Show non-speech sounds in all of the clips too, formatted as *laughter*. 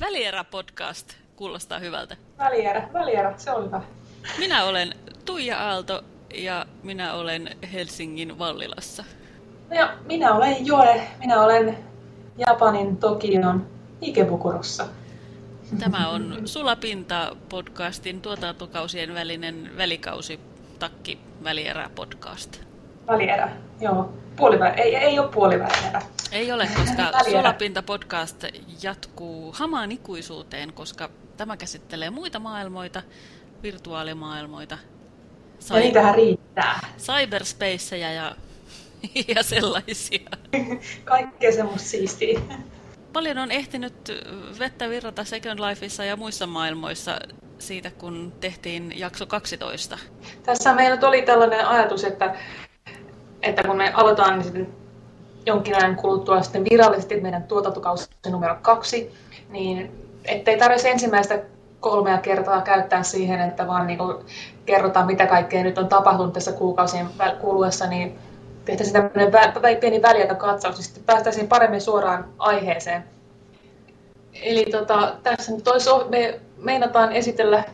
Välierä podcast kuulostaa hyvältä. Välierä, välierä, se on hyvä. Minä olen Tuija Aalto ja minä olen Helsingin Vallilassa. Ja minä olen Joe, minä olen Japanin Tokion Ikebukurossa. Tämä on Sulapinta podcastin tuotantokausien välinen välikausi takki välierä podcast. Välierä, joo. Puolivä, ei, ei ole puolivälierä. Ei ole, *laughs* koska Sulapinta podcast jatkuu hamaan ikuisuuteen, koska tämä käsittelee muita maailmoita, virtuaalimaailmoita. Ja niitähän riittää. Cyberspaceja ja, *laughs* ja sellaisia. *laughs* Kaikkea semmoista siistiä. Paljon on ehtinyt vettä virrata Second Lifeissa ja muissa maailmoissa siitä, kun tehtiin jakso 12. Tässä meillä oli tällainen ajatus, että, että kun me aloitetaan niin sitten jonkin ajan kuluttua sitten virallisesti meidän tuotantokausi numero kaksi, niin ettei tarvitsisi ensimmäistä kolmea kertaa käyttää siihen, että vaan niin kuin kerrotaan, mitä kaikkea nyt on tapahtunut tässä kuukausien kuluessa, niin tehtäisiin tämmöinen vä- pieni väliaikakatsaus, niin sitten päästäisiin paremmin suoraan aiheeseen. Eli tota, tässä nyt olisi, me meinataan esitellä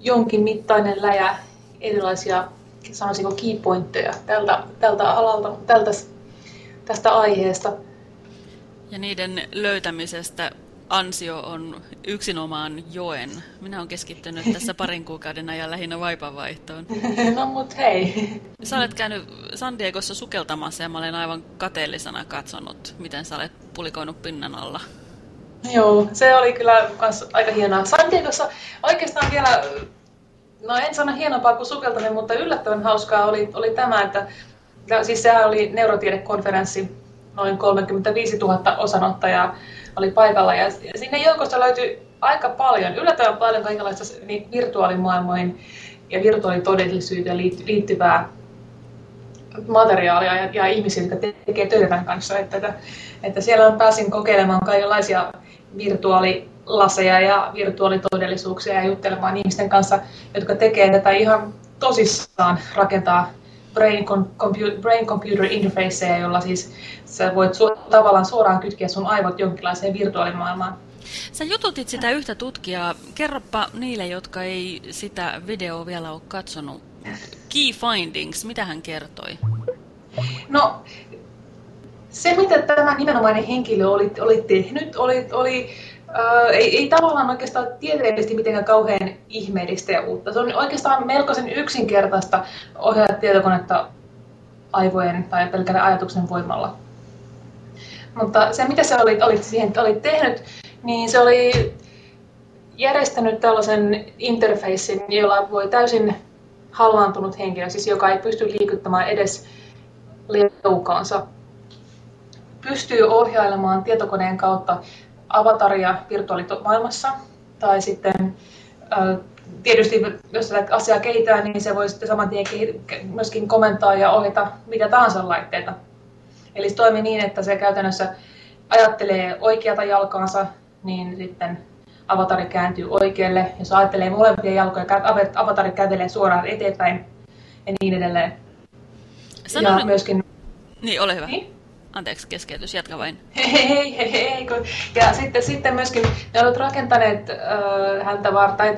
jonkin mittainen läjä erilaisia, sanoisinko keypointteja tältä, tältä alalta, tältä, tästä aiheesta. Ja niiden löytämisestä ansio on yksinomaan joen. Minä olen keskittynyt tässä parin kuukauden ajan lähinnä vaipanvaihtoon. *laughs* No mut hei. Sä olet käynyt San Diegossa sukeltamassa ja mä olen aivan kateellisena katsonut, miten sä olet pulikoinut pinnan alla. Joo, se oli kyllä aika hienoa. San Diegossa oikeastaan vielä, no en sano hienompaa kuin sukeltaminen, mutta yllättävän hauskaa oli, oli tämä, että siis sehän oli neurotiedekonferenssi, noin 35 000 osanottajaa oli paikalla ja sinne joukosta löytyi aika paljon, yllättävän paljon kaikenlaista niin virtuaalimaailmoihin ja virtuaalitodellisuuteen liittyvää materiaalia ja, ja ihmisiä, jotka tekee töitä kanssa. Että, että, että siellä pääsin kokeilemaan kaikenlaisia virtuaalilaseja ja virtuaalitodellisuuksia ja juttelemaan ihmisten kanssa, jotka tekee tätä ihan tosissaan rakentaa brain, computer, brain computer interfaceja, jolla siis sä voit su tavallaan suoraan kytkeä sun aivot jonkinlaiseen virtuaalimaailmaan. Sä jututit sitä yhtä tutkijaa. Kerropa niille, jotka ei sitä videoa vielä ole katsonut. Key findings, mitä hän kertoi? No, se mitä tämä nimenomainen henkilö oli, oli tehnyt, oli, oli äh, ei, ei tavallaan oikeastaan tieteellisesti mitenkään kauhean ihmeellistä ja uutta. Se on oikeastaan melkoisen yksinkertaista ohjata tietokonetta aivojen tai pelkän ajatuksen voimalla. Mutta se, mitä se oli, oli siihen oli tehnyt, niin se oli järjestänyt tällaisen interfacein, jolla voi täysin halvaantunut henkilö, siis joka ei pysty liikuttamaan edes leukaansa, pystyy ohjailemaan tietokoneen kautta avataria virtuaalimaailmassa. Tai sitten tietysti, jos tätä asiaa kehitetään, niin se voi sitten saman tien myöskin komentaa ja ohjata mitä tahansa laitteita. Eli se toimii niin, että se käytännössä ajattelee oikeata jalkaansa, niin sitten avatari kääntyy oikealle. Jos ajattelee molempia jalkoja, avatari kävelee suoraan eteenpäin ja niin edelleen. Sano ja nyt... myöskin... Niin, ole hyvä. Niin? Anteeksi, keskeytys, jatka vain. Hei, hei, hei, hei. Ja sitten, sitten myöskin ne olet rakentaneet äh, häntä varten,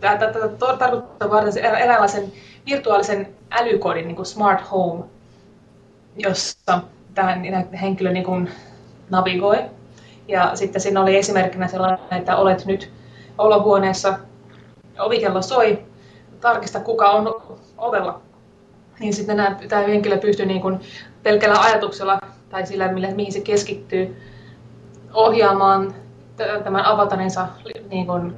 tai tätä tarkoittaa varten eräänlaisen virtuaalisen älykodin, niin kuin smart home, jossa tämä henkilö niin kuin navigoi. Ja sitten siinä oli esimerkkinä sellainen, että olet nyt olohuoneessa, ovikello soi, tarkista kuka on ovella. Niin sitten tämä henkilö pystyy niin kuin pelkällä ajatuksella tai sillä, millä, mihin se keskittyy, ohjaamaan tämän avatarinsa niin kuin,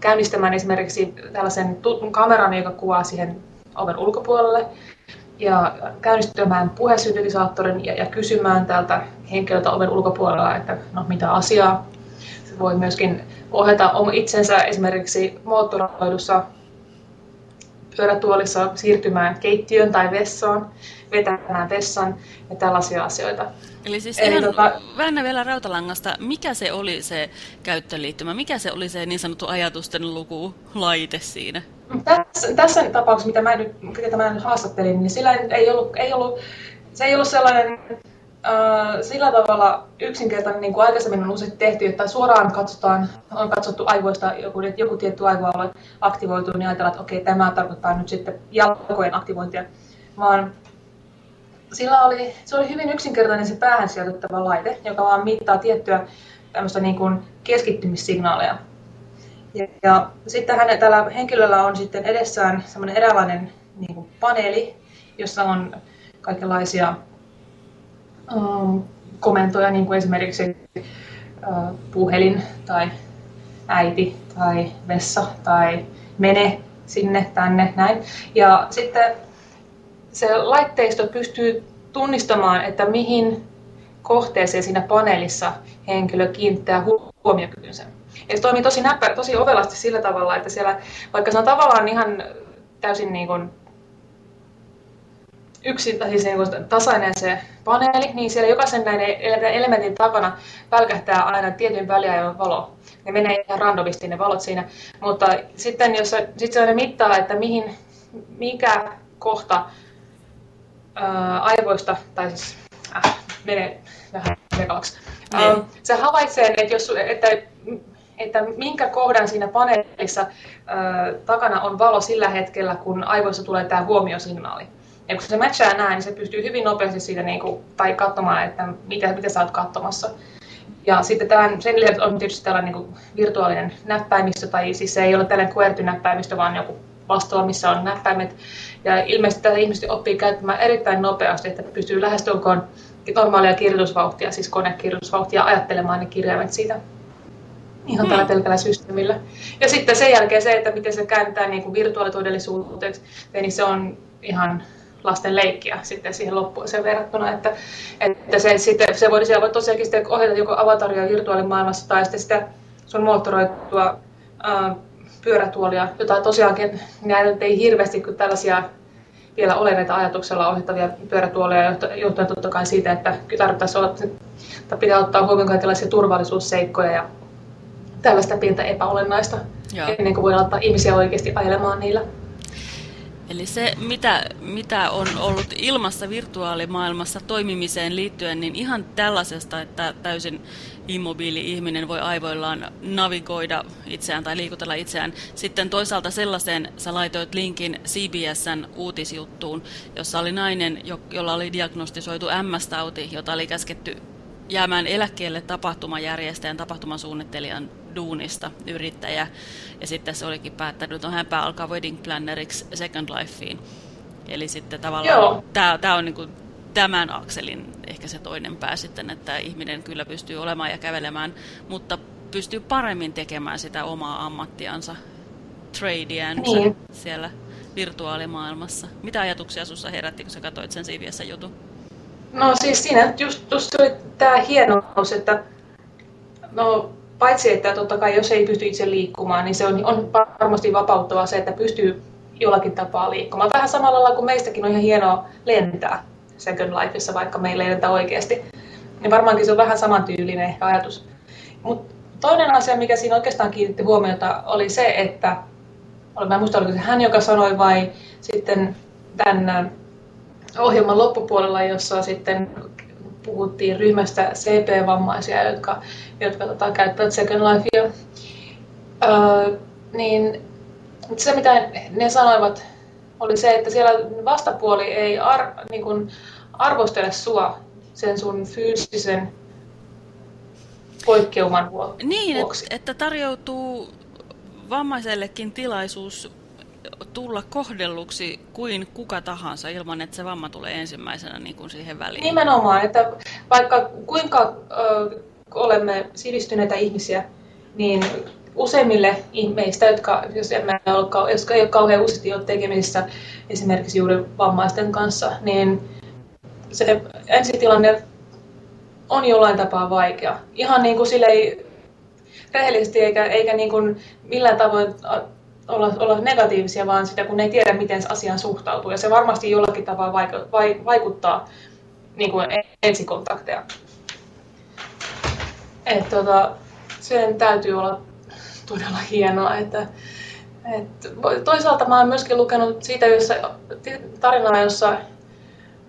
käynnistämään esimerkiksi tällaisen kameran, joka kuvaa siihen oven ulkopuolelle, ja käynnistämään puhesyntetisaattorin ja, ja kysymään tältä henkilöltä oven ulkopuolella, että no mitä asiaa. Se voi myöskin ohjata itsensä esimerkiksi moottoroidussa pyörätuolissa siirtymään keittiön tai vessaan, vetämään vessan ja tällaisia asioita. Eli siis Eli ihan tota, väännä vielä rautalangasta, mikä se oli se käyttöliittymä, mikä se oli se niin sanottu ajatusten luku laite siinä? Tässä, tässä tapauksessa, mitä mä nyt, mitä mä nyt haastattelin, niin sillä ei ollut, ei ollut, se ei ollut sellainen äh, sillä tavalla yksinkertainen, niin kuin aikaisemmin on usein tehty, että suoraan katsotaan, on katsottu aivoista joku, että joku tietty aivoalue aktivoituu, niin ajatellaan, että okei, tämä tarkoittaa nyt sitten jalkojen aktivointia. Vaan sillä oli, se oli hyvin yksinkertainen se päähän sijoitettava laite, joka vaan mittaa tiettyä tämmöistä niin kuin keskittymissignaaleja. Ja, ja sitten hänen, tällä henkilöllä on sitten edessään semmoinen eräänlainen niin kuin paneeli, jossa on kaikenlaisia komentoja, niin kuin esimerkiksi uh, puhelin tai äiti tai vessa tai mene sinne, tänne, näin. Ja sitten se laitteisto pystyy tunnistamaan, että mihin kohteeseen siinä paneelissa henkilö kiinnittää huomiokykynsä. Ja se toimii tosi, näppä, tosi ovelasti sillä tavalla, että siellä, vaikka se on tavallaan ihan täysin niin kuin yksi, siis niin tasainen se paneeli, niin siellä jokaisen näiden elementin takana välkähtää aina tietyn väliajan valo. Ne menee ihan randomisti ne valot siinä. Mutta sitten jos se, sit se mittaa, että mihin, mikä kohta ää, aivoista, tai siis äh, menee vähän sekavaksi. Niin. se havaitsee, että, jos, että, että minkä kohdan siinä paneelissa ää, takana on valo sillä hetkellä, kun aivoissa tulee tämä huomiosignaali. Ja kun se matchaa näin, niin se pystyy hyvin nopeasti siitä niin kuin, tai katsomaan, että mitä, mitä sä oot katsomassa. Ja sitten tämän, sen lisäksi on tietysti tällainen niin kuin virtuaalinen näppäimistö, tai siis se ei ole tällainen QWERTY-näppäimistö, vaan joku vastaava, missä on näppäimet. Ja ilmeisesti tätä ihmiset oppii käyttämään erittäin nopeasti, että pystyy lähestulkoon normaalia kirjoitusvauhtia, siis konekirjoitusvauhtia, ajattelemaan ne kirjaimet siitä ihan tällä pelkällä systeemillä. Ja sitten sen jälkeen se, että miten se kääntää niin kuin virtuaalitodellisuuteen, niin se on ihan lasten leikkiä sitten siihen loppuun sen verrattuna, että, että se, sitten, se voi, voi tosiaankin sitten ohjata joko avataria virtuaalimaailmassa tai sitten sitä sun moottoroitua ää, pyörätuolia, jota tosiaankin näitä ei hirveästi kuin tällaisia vielä ole näitä ajatuksella ohjattavia pyörätuoleja, johtuen totta kai siitä, että tarvittaisiin olla, että pitää ottaa huomioon kaikenlaisia turvallisuusseikkoja ja tällaista pientä epäolennaista, Joo. ennen kuin voi ottaa ihmisiä oikeasti ajelemaan niillä. Eli se, mitä, mitä on ollut ilmassa virtuaalimaailmassa toimimiseen liittyen, niin ihan tällaisesta, että täysin immobiili ihminen voi aivoillaan navigoida itseään tai liikutella itseään. Sitten toisaalta sellaiseen sä laitoit linkin CBSn uutisjuttuun, jossa oli nainen, jolla oli diagnostisoitu MS-tauti, jota oli käsketty jäämään eläkkeelle tapahtumajärjestäjän, tapahtumasuunnittelijan duunista yrittäjä. Ja sitten se olikin päättänyt, että hän alkaa wedding planneriksi Second Lifeen. Eli sitten tavallaan tämä on niin kuin tämän akselin ehkä se toinen pää sitten, että ihminen kyllä pystyy olemaan ja kävelemään, mutta pystyy paremmin tekemään sitä omaa ammattiansa, tradeänsä niin. siellä virtuaalimaailmassa. Mitä ajatuksia sinussa herätti, kun sä katsoit sen CVS-jutun? No siis siinä just, just tuli tämä hienous, että no paitsi että totta kai jos ei pysty itse liikkumaan, niin se on, on varmasti vapauttavaa se, että pystyy jollakin tapaa liikkumaan. Vähän samalla lailla kuin meistäkin on ihan hienoa lentää Second Lifeissa, vaikka meillä ei lentä oikeasti. Niin varmaankin se on vähän samantyylinen ehkä ajatus. Mutta toinen asia, mikä siinä oikeastaan kiinnitti huomiota, oli se, että, mä en muista, oliko se hän, joka sanoi vai sitten tämän ohjelman loppupuolella, jossa sitten puhuttiin ryhmästä CP-vammaisia, jotka, jotka tota, käyttävät Second Lifea. Öö, niin se, mitä ne sanoivat, oli se, että siellä vastapuoli ei ar, niin kuin arvostele sua sen sun fyysisen poikkeuman vuoksi. Niin, että tarjoutuu vammaisellekin tilaisuus tulla kohdelluksi kuin kuka tahansa ilman, että se vamma tulee ensimmäisenä niin kuin siihen väliin. Nimenomaan, että vaikka kuinka ö, olemme sivistyneitä ihmisiä, niin useimmille meistä, jotka, jos emme ole, jotka ei ole kauhean useasti ole tekemisissä esimerkiksi juuri vammaisten kanssa, niin se ensitilanne on jollain tapaa vaikea. Ihan niin kuin sille ei rehellisesti eikä, eikä niin kuin millään tavoin olla, olla negatiivisia, vaan sitä, kun ei tiedä, miten se asiaan suhtautuu. Ja se varmasti jollakin tavalla vaikuttaa niin kuin ensikontakteja. Et, tota, sen täytyy olla todella hienoa. Että, et, toisaalta mä oon myöskin lukenut siitä jossa, tarinaa, jossa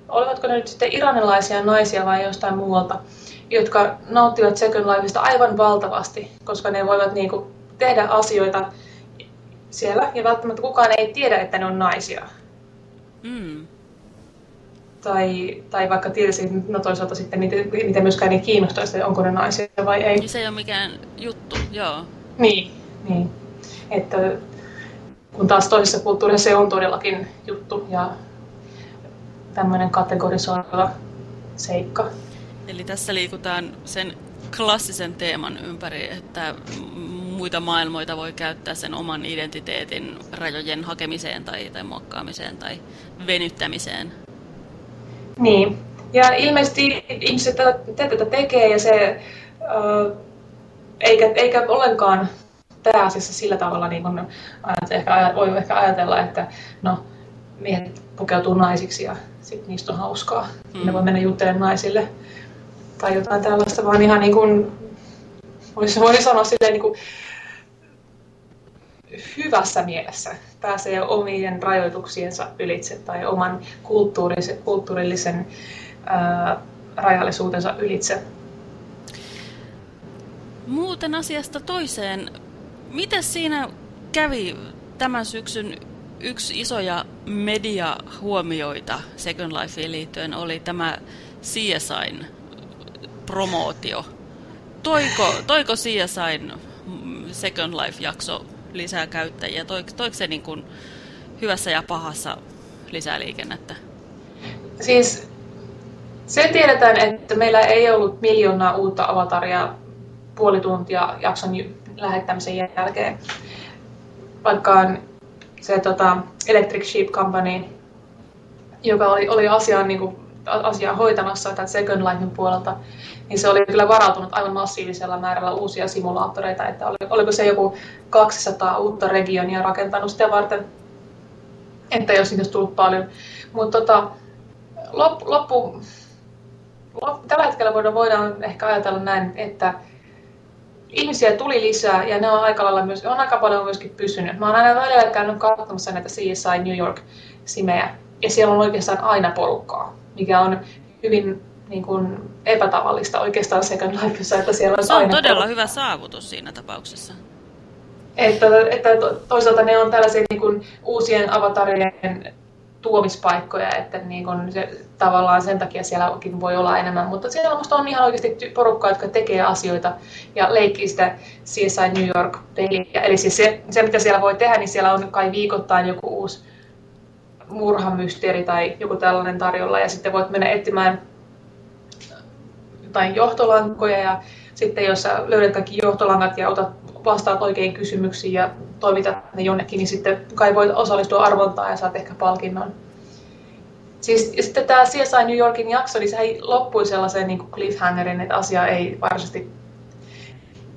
olivatko ne nyt sitten iranilaisia naisia vai jostain muualta, jotka nauttivat Second Lifeista aivan valtavasti, koska ne voivat niin kuin tehdä asioita siellä ja välttämättä kukaan ei tiedä, että ne on naisia. Mm. Tai, tai vaikka tietysti, no toisaalta sitten niitä, niitä myöskään ei kiinnostaisi, onko ne naisia vai ei. Niin se ei ole mikään juttu, joo. Niin, niin. Että kun taas toisessa kulttuurissa se on todellakin juttu ja tämmöinen kategorisoiva seikka. Eli tässä liikutaan sen klassisen teeman ympäri, että muita maailmoita voi käyttää sen oman identiteetin rajojen hakemiseen tai, tai muokkaamiseen tai venyttämiseen. Niin. Ja ilmeisesti ihmiset tätä tekee ja se, äh, eikä, eikä ollenkaan pääasiassa sillä tavalla, niin kun ehkä, voi ehkä ajatella, että no, miehet pukeutuu naisiksi ja sitten niistä on hauskaa. Mm. Ne voi mennä juttelemaan naisille tai jotain tällaista, vaan ihan niin kuin, voisi, voisi sanoa silleen niin kuin, hyvässä mielessä pääsee omien rajoituksiensa ylitse tai oman kulttuurillisen, kulttuurillisen ää, rajallisuutensa ylitse. Muuten asiasta toiseen. Miten siinä kävi tämän syksyn yksi isoja mediahuomioita Second Lifeen liittyen oli tämä CSIn promootio. Toiko, toiko CSIn Second Life-jakso lisää käyttäjiä? Toiko, toiko se niin kuin hyvässä ja pahassa lisää liikennettä? Siis se tiedetään, että meillä ei ollut miljoonaa uutta avataria puoli tuntia jakson lähettämisen jälkeen. Vaikka se tota, Electric Sheep Company, joka oli, oli asiaa, niin kuin, asiaa hoitamassa tämän Second Lifein puolelta, niin se oli kyllä varautunut aivan massiivisella määrällä uusia simulaattoreita, että oli, oliko se joku 200 uutta regionia rakentanut sitä varten, että jos niitä olisi tullut paljon. Mutta tota, loppu, loppu, loppu, tällä hetkellä voidaan, voidaan ehkä ajatella näin, että ihmisiä tuli lisää ja ne on aika, lailla myös, on aika paljon myöskin pysynyt. Mä oon aina välillä käynyt katsomassa näitä CSI New York-simejä ja siellä on oikeastaan aina porukkaa, mikä on hyvin niin kuin epätavallista oikeastaan Second Lifeissa, että siellä on Se on todella hyvä saavutus siinä tapauksessa. Että, että toisaalta ne on tällaisia niin kuin uusien avatarien tuomispaikkoja, että niin kun se, tavallaan sen takia sielläkin voi olla enemmän. Mutta siellä musta on ihan oikeasti porukkaa, jotka tekee asioita ja leikkii sitä CSI New York-peliä. Eli siis se, se, mitä siellä voi tehdä, niin siellä on kai viikoittain joku uusi murhamysteeri tai joku tällainen tarjolla. Ja sitten voit mennä etsimään jotain johtolankoja ja sitten jos sä löydät kaikki johtolangat ja otat, vastaat oikein kysymyksiin ja toimitat ne jonnekin, niin sitten kai voit osallistua arvontaan ja saat ehkä palkinnon. Siis, ja sitten tämä CSI New Yorkin jakso, niin sehän loppui sellaiseen niin cliffhangerin, että asia ei varsinaisesti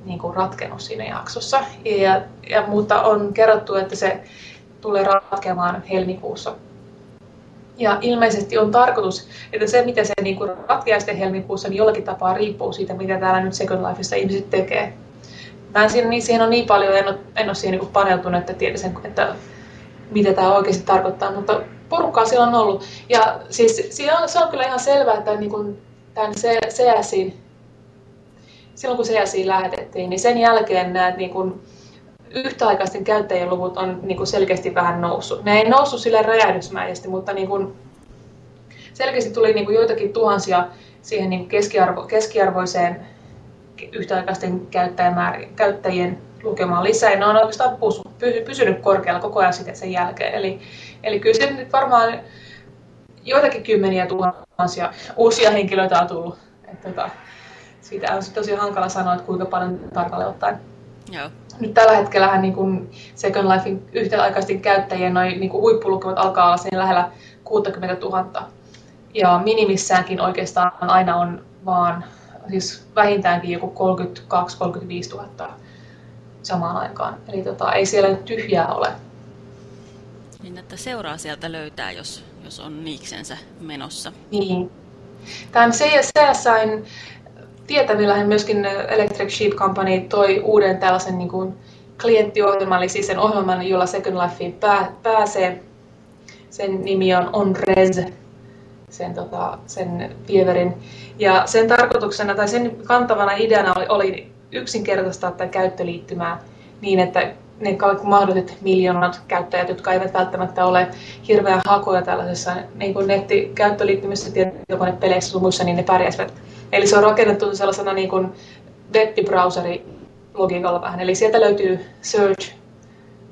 niin kuin ratkennut siinä jaksossa. Ja, ja, mutta on kerrottu, että se tulee ratkeamaan helmikuussa. Ja ilmeisesti on tarkoitus, että se mitä se niin kuin ratkeaa sitten helmikuussa, niin jollakin tapaa riippuu siitä, mitä täällä nyt Second Lifeissa ihmiset tekee. Mä en siihen, niin, siihen on niin paljon, en ole, en ole siihen niin paneutunut, että tietäisin, että mitä tämä oikeasti tarkoittaa, mutta porukkaa siellä on ollut. Ja siis se on, se on kyllä ihan selvää, että niin kuin tämän CSIin, silloin kun CSIin lähetettiin, niin sen jälkeen nämä niin kuin, yhtäaikaisten käyttäjien luvut on niin kuin selkeästi vähän noussut. Ne ei noussut sille räjähdysmäisesti, mutta niin kuin, selkeästi tuli niin kuin joitakin tuhansia siihen niin keskiarvo, keskiarvoiseen yhtäaikaisten käyttäjien lukemaan lisää. Ne on oikeastaan pysynyt korkealla koko ajan sitten sen jälkeen. Eli, eli kyllä se nyt varmaan joitakin kymmeniä tuhansia uusia henkilöitä on tullut. Että, tota, siitä on tosi hankala sanoa, että kuinka paljon tarkalleen ottaen. Joo. Nyt tällä hetkellä niin kun Second Lifein yhtäaikaisten käyttäjien noin, niin huippulukemat alkaa olla siinä lähellä 60 000. Ja minimissäänkin oikeastaan aina on vaan siis vähintäänkin joku 32-35 000 samaan aikaan. Eli tota, ei siellä nyt tyhjää ole. Niin, että seuraa sieltä löytää, jos, jos on niiksensä menossa. Niin. Tämän CSIn tietävillähän myöskin Electric Sheep Company toi uuden tällaisen niin kuin klienttiohjelman, eli siis sen ohjelman, jolla Second Lifeen pää, pääsee. Sen nimi on On Res. sen, tota, sen pieverin. Ja sen tarkoituksena tai sen kantavana ideana oli, oli yksinkertaistaa tätä käyttöliittymää niin, että ne kaikki mahdolliset miljoonat käyttäjät, jotka eivät välttämättä ole hirveän hakoja tällaisessa niin kuin nettikäyttöliittymissä, tietokonepeleissä ja muissa, niin ne pärjäisivät. Eli se on rakennettu sellaisena niin kuin webbrowseri logiikalla vähän. Eli sieltä löytyy search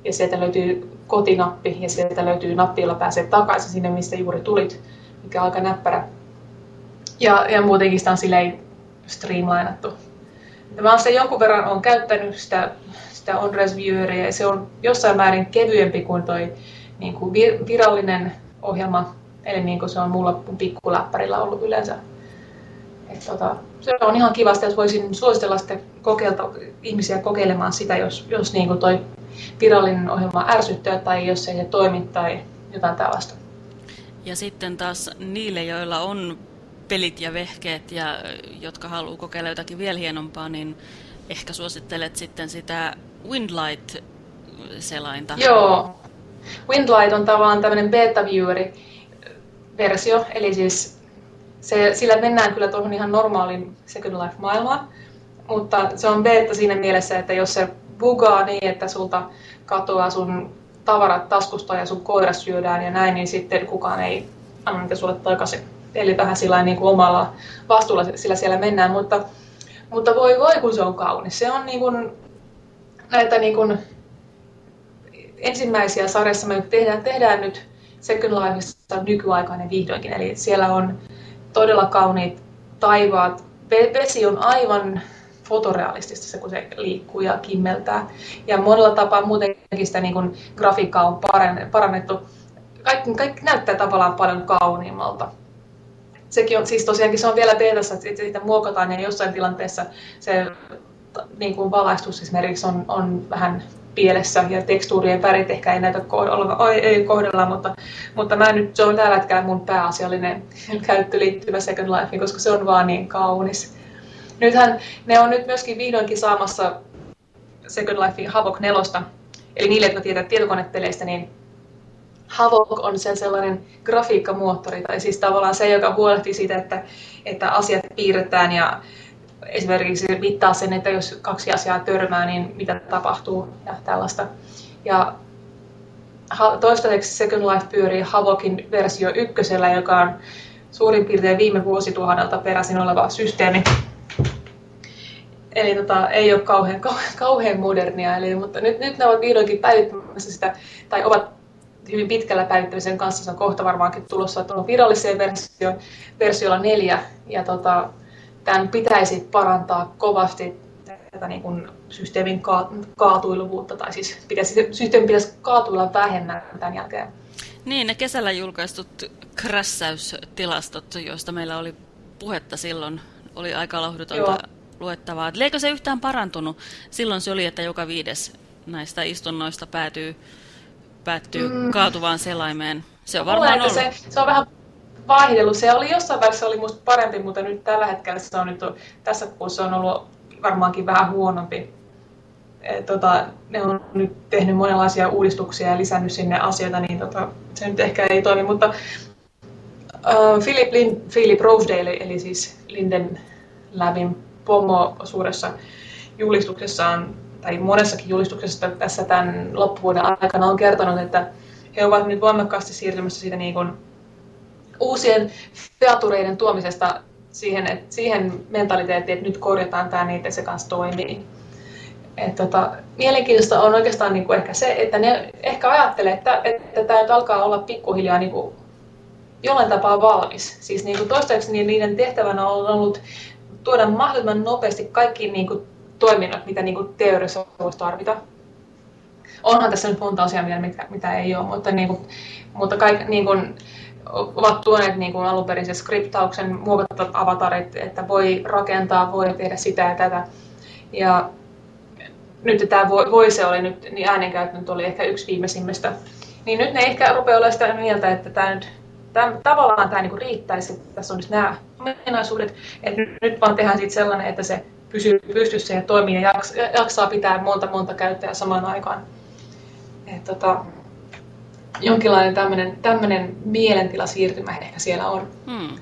ja sieltä löytyy kotinappi ja sieltä löytyy nappi, jolla pääsee takaisin sinne, mistä juuri tulit, mikä on aika näppärä. Ja, ja muutenkin sitä on silleen streamlainattu. Mä olen sitä jonkun verran on käyttänyt sitä, sitä on-res vieweria ja se on jossain määrin kevyempi kuin toi niin kuin virallinen ohjelma, eli niin kuin se on mulla pikkuläppärillä ollut yleensä. Et tota, se on ihan kivasti, että voisin suositella sitten kokeilta, ihmisiä kokeilemaan sitä, jos, jos niin kuin toi virallinen ohjelma ärsyttää tai jos ei se toimi tai jotain tällaista. Ja sitten taas niille, joilla on pelit ja vehkeet ja jotka haluaa kokeilla jotakin vielä hienompaa, niin ehkä suosittelet sitten sitä Windlight-selainta. Joo. Windlight on tavallaan tämmöinen beta-vieweri-versio, eli siis se, sillä mennään kyllä tuohon ihan normaalin Second Life-maailmaan, mutta se on beta siinä mielessä, että jos se bugaa niin, että sulta katoaa sun tavarat taskusta ja sun koira syödään ja näin, niin sitten kukaan ei anna niitä sulle takaisin. Eli vähän sillä niin kuin omalla vastuulla sillä siellä mennään, mutta, mutta voi voi kun se on kaunis. Se on niin kuin, näitä niin kuin, ensimmäisiä sarjassa me tehdään, tehdään nyt Second Lifeista nykyaikainen vihdoinkin. Eli siellä on todella kauniit taivaat. Vesi on aivan fotorealistista se, kun se liikkuu ja kimmeltää. Ja monella tapaa muutenkin sitä niin kuin, grafiikkaa on parannettu. Kaikki, kaikki näyttää tavallaan paljon kauniimmalta. Sekin on, siis tosiaankin se on vielä beetassa, että sitä muokataan ja jossain tilanteessa se niin kuin valaistus esimerkiksi on, on vähän pielessä ja tekstuurien värit ehkä ei näytä kohdalla, ei kohdella, mutta, mutta mä nyt, se on tällä hetkellä mun pääasiallinen käyttö liittyvä Second Life, koska se on vaan niin kaunis. Nythän ne on nyt myöskin vihdoinkin saamassa Second Lifein Havok 4. Eli niille, jotka tietää tietokonepeleistä, niin Havok on se sellainen grafiikkamoottori, tai siis tavallaan se, joka huolehtii siitä, että, että asiat piirretään ja esimerkiksi mittaa sen, että jos kaksi asiaa törmää, niin mitä tapahtuu ja tällaista. Ja toistaiseksi Second Life pyörii Havokin versio ykkösellä, joka on suurin piirtein viime vuosituhannelta peräisin oleva systeemi. Eli tota, ei ole kauhean, kauhean modernia, eli, mutta nyt, nyt ne ovat vihdoinkin päivittämässä sitä, tai ovat hyvin pitkällä päivittämisen kanssa. Se on kohta varmaankin tulossa tuolla viralliseen versioon, versiolla neljä. Ja tota, tämän pitäisi parantaa kovasti tätä niin kuin systeemin kaatuiluvuutta, tai siis pitäisi, systeemi pitäisi kaatuilla vähemmän tämän jälkeen. Niin, ne kesällä julkaistut krässäystilastot, joista meillä oli puhetta silloin, oli aika lohdutonta Joo luettavaa. Eikö se yhtään parantunut? Silloin se oli, että joka viides näistä istunnoista päätyy, päättyy mm. kaatuvaan selaimeen. Se on varmaan ollut. Se, se on vähän vaihdellut. Se oli jossain välissä oli musta parempi, mutta nyt tällä hetkellä se on nyt, tässä kuussa on ollut varmaankin vähän huonompi. E, tota, ne on nyt tehnyt monenlaisia uudistuksia ja lisännyt sinne asioita, niin tota, se nyt ehkä ei toimi. Mutta uh, Philip, Lin, Philip Rosedale, eli siis Linden Labin Pomo suuressa julistuksessaan, tai monessakin julistuksessa tässä tämän loppuvuoden aikana on kertonut, että he ovat nyt voimakkaasti siirtymässä siitä niin kuin uusien featureiden tuomisesta siihen, että siihen mentaliteettiin, että nyt korjataan tämä niin, että se kanssa toimii. Et tota, mielenkiintoista on oikeastaan niin kuin ehkä se, että ne ehkä ajattelee, että, että tämä nyt alkaa olla pikkuhiljaa niin kuin jollain tapaa valmis. Siis niin kuin toistaiseksi niin niiden tehtävänä on ollut tuoda mahdollisimman nopeasti kaikki niin kuin, toiminnot, mitä niin kuin, teoriassa voisi tarvita. Onhan tässä nyt monta asiaa mitä, mitä ei ole, mutta, niin kuin, mutta kaikki, niin kuin, ovat tuoneet niin kuin alun perin se skriptauksen, muovattavat avatarit, että voi rakentaa, voi tehdä sitä ja tätä. Ja nyt tämä voi, se oli nyt, niin äänenkäyttö oli ehkä yksi viimeisimmistä. Niin nyt ne ehkä rupeaa olemaan sitä mieltä, että tämä nyt tämän, tavallaan tämä niinku riittäisi, että tässä on nyt nämä ominaisuudet, että nyt, vaan tehdään siitä sellainen, että se pysyy pystyssä ja toimii ja jaks, jaksaa pitää monta monta käyttäjää samaan aikaan. Et, tota, jonkinlainen tämmöinen, tämmöinen mielentilasiirtymä ehkä siellä on. Hmm.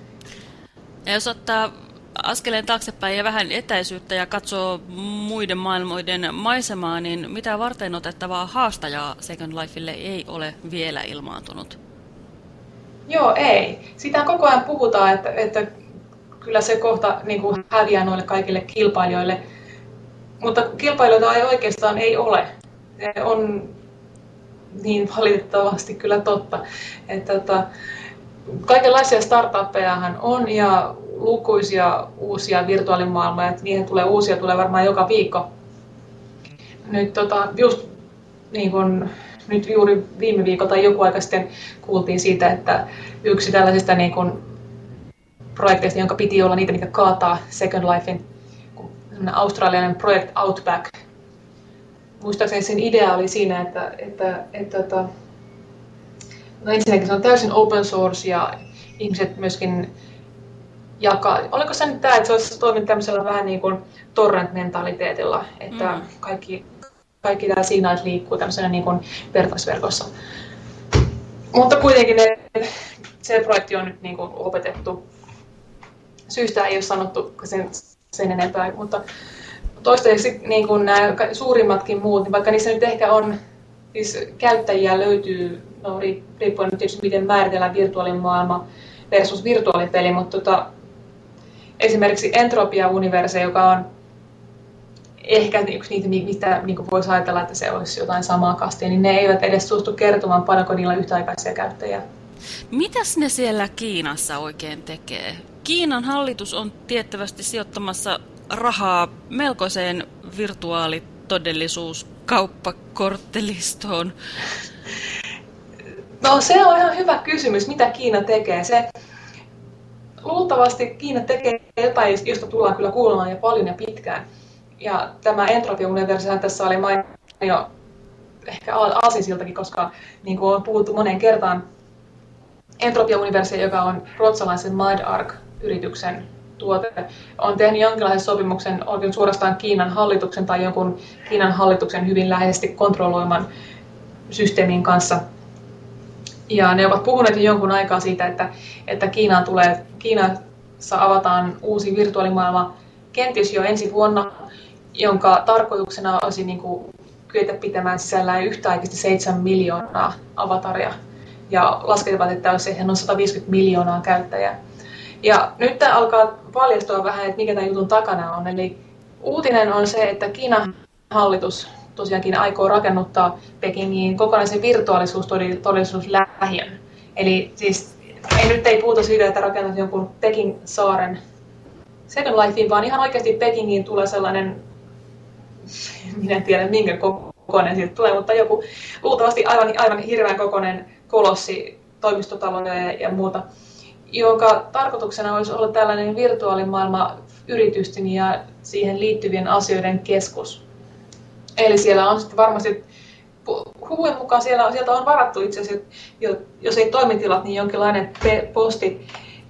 Ja jos ottaa askeleen taaksepäin ja vähän etäisyyttä ja katsoo muiden maailmoiden maisemaa, niin mitä varten otettavaa haastajaa Second Lifeille ei ole vielä ilmaantunut? Joo, ei. Sitä koko ajan puhutaan, että, että kyllä se kohta niin kuin häviää noille kaikille kilpailijoille. Mutta kilpailijoita ei oikeastaan ei ole. Se on niin valitettavasti kyllä totta. Että, että, tota, kaikenlaisia startuppejahan on ja lukuisia uusia virtuaalimaailmoja, että niihin tulee uusia, tulee varmaan joka viikko. Nyt tota, just niin kun, nyt juuri viime viikolla tai joku aika sitten kuultiin siitä, että yksi tällaisista niin kun, projekteista, jonka piti olla niitä, mikä kaataa Second Lifein, australialainen projekt Outback. Muistaakseni sen idea oli siinä, että, että, että, että tota, no ensinnäkin se on täysin open source ja ihmiset myöskin jakaa. Oliko se nyt tämä, että se olisi toiminut tämmöisellä vähän niin kuin torrent-mentaliteetilla, että mm. kaikki, kaikki tämä signaalit liikkuu tämmöisenä niin kuin vertaisverkossa. Mutta kuitenkin ne, se projekti on nyt niin kuin opetettu. Syystä ei ole sanottu sen, sen enempää, mutta toistaiseksi niin kuin nämä suurimmatkin muut, niin vaikka niissä nyt ehkä on, siis käyttäjiä löytyy, no riippuen tietysti miten määritellään virtuaalimaailma versus virtuaalipeli, mutta tota, esimerkiksi Entropia Universe, joka on ehkä yksi niitä, mistä niin voisi ajatella, että se olisi jotain samaa kastia, niin ne eivät edes suostu kertomaan paljonko niillä yhtäaikaisia käyttäjiä. Mitäs ne siellä Kiinassa oikein tekee? Kiinan hallitus on tiettävästi sijoittamassa rahaa melkoiseen virtuaalitodellisuuskauppakorttelistoon. No se on ihan hyvä kysymys, mitä Kiina tekee. Se, luultavasti Kiina tekee jotain, josta tullaan kyllä kuulemaan jo paljon ja pitkään. Ja tämä entropia universihan tässä oli mainio ehkä aasinsiltakin, koska niin kuin on puhuttu moneen kertaan, Entropia joka on ruotsalaisen MindArc-yrityksen tuote, on tehnyt jonkinlaisen sopimuksen oikein suorastaan Kiinan hallituksen tai jonkun Kiinan hallituksen hyvin läheisesti kontrolloiman systeemin kanssa – ja ne ovat puhuneet jo jonkun aikaa siitä, että, että Kiinaan tulee, Kiinassa avataan uusi virtuaalimaailma kenties jo ensi vuonna, jonka tarkoituksena olisi niin kuin kyetä pitämään sisällään yhtäaikaisesti 7 miljoonaa avataria. Ja lasketaan, että olisi noin 150 miljoonaa käyttäjää. Ja nyt tämä alkaa paljastua vähän, että mikä tämän jutun takana on. Eli uutinen on se, että Kiinan hallitus tosiaankin aikoo rakennuttaa Pekingiin kokonaisen virtuaalisuustodellisuuslähiön. Eli siis ei nyt ei puhuta siitä, että rakennat jonkun Peking saaren Second Lifein, vaan ihan oikeasti Pekingiin tulee sellainen, minä en tiedä minkä kokoinen siitä tulee, mutta joku luultavasti aivan, aivan hirveän kokoinen kolossi, toimistotaloja ja muuta, jonka tarkoituksena olisi olla tällainen virtuaalimaailma yritysten ja siihen liittyvien asioiden keskus. Eli siellä on sitten varmasti, huhujen mukaan siellä, sieltä on varattu itse asiassa, jos ei toimitilat, niin jonkinlainen posti,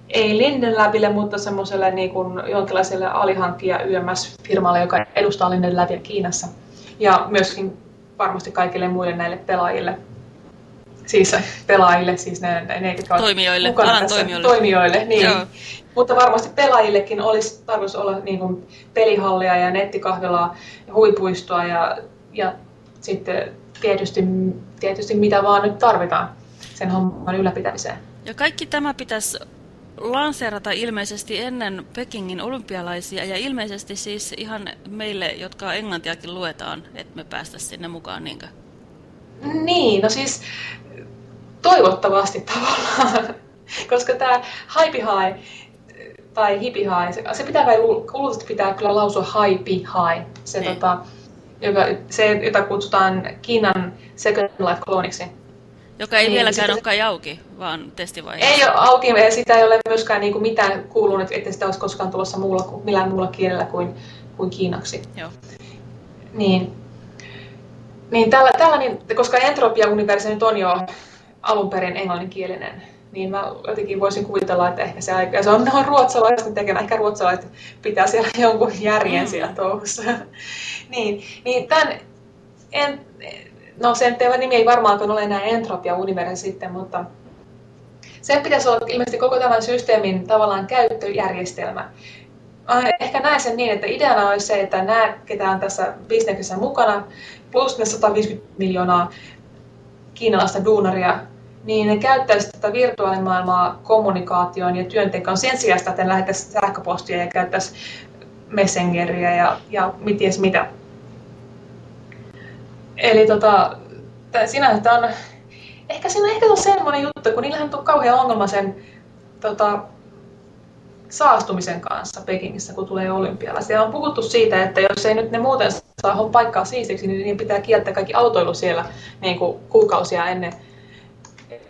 ei Linden Labille, mutta semmoiselle niin kuin jonkinlaiselle alihankkija YMS-firmalle, joka edustaa Linden Labia Kiinassa. Ja myöskin varmasti kaikille muille näille pelaajille. Siis pelaajille, siis ne, ne jotka toimijoille, alan tässä, toimijoille. toimijoille niin. Joo. Mutta varmasti pelaajillekin olisi tarkoitus olla niin kuin pelihallia ja nettikahvilaa ja huipuistoa ja, ja sitten tietysti, tietysti mitä vaan nyt tarvitaan sen homman ylläpitämiseen. Ja kaikki tämä pitäisi lanseerata ilmeisesti ennen Pekingin olympialaisia ja ilmeisesti siis ihan meille, jotka englantiakin luetaan, että me päästä sinne mukaan, niinkö? Niin, no siis toivottavasti tavallaan, *laughs* koska tämä Hype High tai High, se, se pitää kai luultavasti pitää kyllä lausua Hype High, se, niin. tota, joka, se, jota kutsutaan Kiinan Second Life-klooniksi. Joka ei niin, vieläkään ole kai auki, vaan testivaiheessa. Ei ole auki, ja sitä ei ole myöskään niin kuin mitään kuulunut, että sitä olisi koskaan tulossa muulla, millään muulla kielellä kuin, kuin kiinaksi. Joo. Niin, niin tällä, tällä niin, koska Entropia Universe nyt on jo alun perin englanninkielinen, niin mä jotenkin voisin kuvitella, että ehkä se aika, se on, on ruotsalaisten tekemä, ehkä ruotsalaiset pitää siellä *laughs* jonkun järjen mm. siellä touhussa. *laughs* niin, niin tämän, en, no sen nimi ei varmaankaan ole enää entropia universe sitten, mutta sen pitäisi olla ilmeisesti koko tämän systeemin tavallaan käyttöjärjestelmä. Ehkä näen sen niin, että ideana olisi se, että nämä, ketä on tässä bisneksessä mukana, plus ne 150 miljoonaa kiinalaista duunaria, niin ne käyttäisivät tätä virtuaalimaailmaa kommunikaatioon ja työntekoon sen sijaan, että ne lähettäisi sähköpostia ja käyttäisi Messengeria ja, ja mities mitä. Eli tota, sinänsä on, ehkä siinä ehkä on semmoinen juttu, kun niillähän on kauhean ongelma sen tota, saastumisen kanssa Pekingissä, kun tulee olympialaiset. Ja on puhuttu siitä, että jos ei nyt ne muuten saa paikkaa niin, niin pitää kieltää kaikki autoilu siellä niin kuin kuukausia ennen,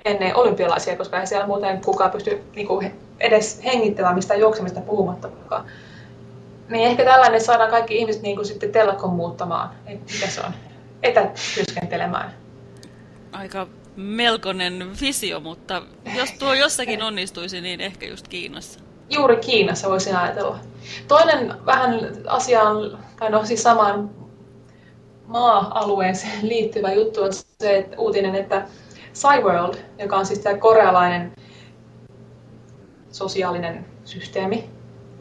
ennen olympialaisia, koska ei siellä muuten kukaan pysty niin kuin edes hengittämään mistään juoksemista puhumattakaan. Niin ehkä tällainen saadaan kaikki ihmiset niin kuin sitten telakon muuttamaan. Mitä se on? Etätyöskentelemään. Aika melkoinen visio, mutta jos tuo jossakin onnistuisi, niin ehkä just Kiinassa. Juuri Kiinassa voisin ajatella. Toinen vähän asiaan, tai no siis samaan maa-alueeseen liittyvä juttu on se että uutinen, että Cyworld, joka on siis tämä korealainen sosiaalinen systeemi,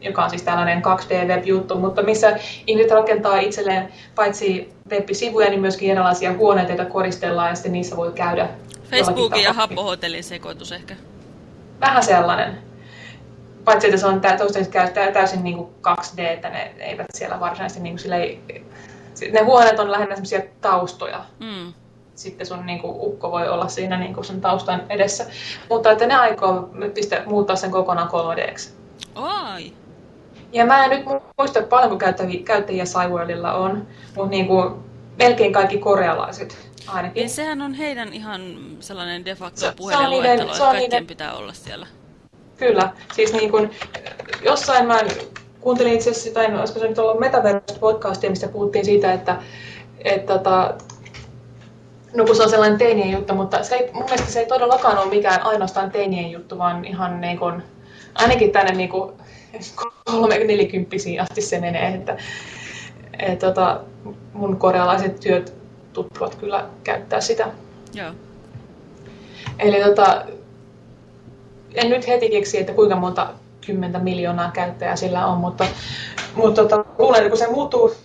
joka on siis tällainen 2D-web-juttu, mutta missä ihmiset rakentaa itselleen paitsi web-sivuja, niin myöskin erilaisia huoneita, joita koristellaan ja sitten niissä voi käydä. Facebookin ja happohotellin sekoitus ehkä. Vähän sellainen. Paitsi, että se on toistaiseksi täysin niin kuin 2D, että ne eivät siellä varsinaisesti niin kuin silleen, ne huoneet on lähinnä sellaisia taustoja. Mm. Sitten sun niin kuin, ukko voi olla siinä niin kuin sen taustan edessä. Mutta että ne aikoo pistä, muuttaa sen kokonaan 3Dksi. Ai. Ja mä en nyt muista paljonko käyttäjiä, käyttäjiä Cyworldilla on, mutta niin kuin melkein kaikki korealaiset ainakin. Ja sehän on heidän ihan sellainen de facto puhelinluettelo, että kaikkien niiden... pitää olla siellä. Kyllä, siis niin kuin, jossain mä kuuntelin itse asiassa jotain, olisiko se nyt ollut Metaverse-podcastia, mistä puhuttiin siitä, että, että tota, no kun se on sellainen teinien juttu, mutta se ei, mun mielestä se ei todellakaan ole mikään ainoastaan teinien juttu, vaan ihan niin kuin, ainakin tänne niin kuin kolme nelikymppisiin asti se menee, että et, tota, mun korealaiset työt tuttuvat kyllä käyttää sitä. Joo. Eli tota, en nyt heti keksi, että kuinka monta kymmentä miljoonaa käyttäjää sillä on, mutta, mutta tota, luulen, että kun se muuttuu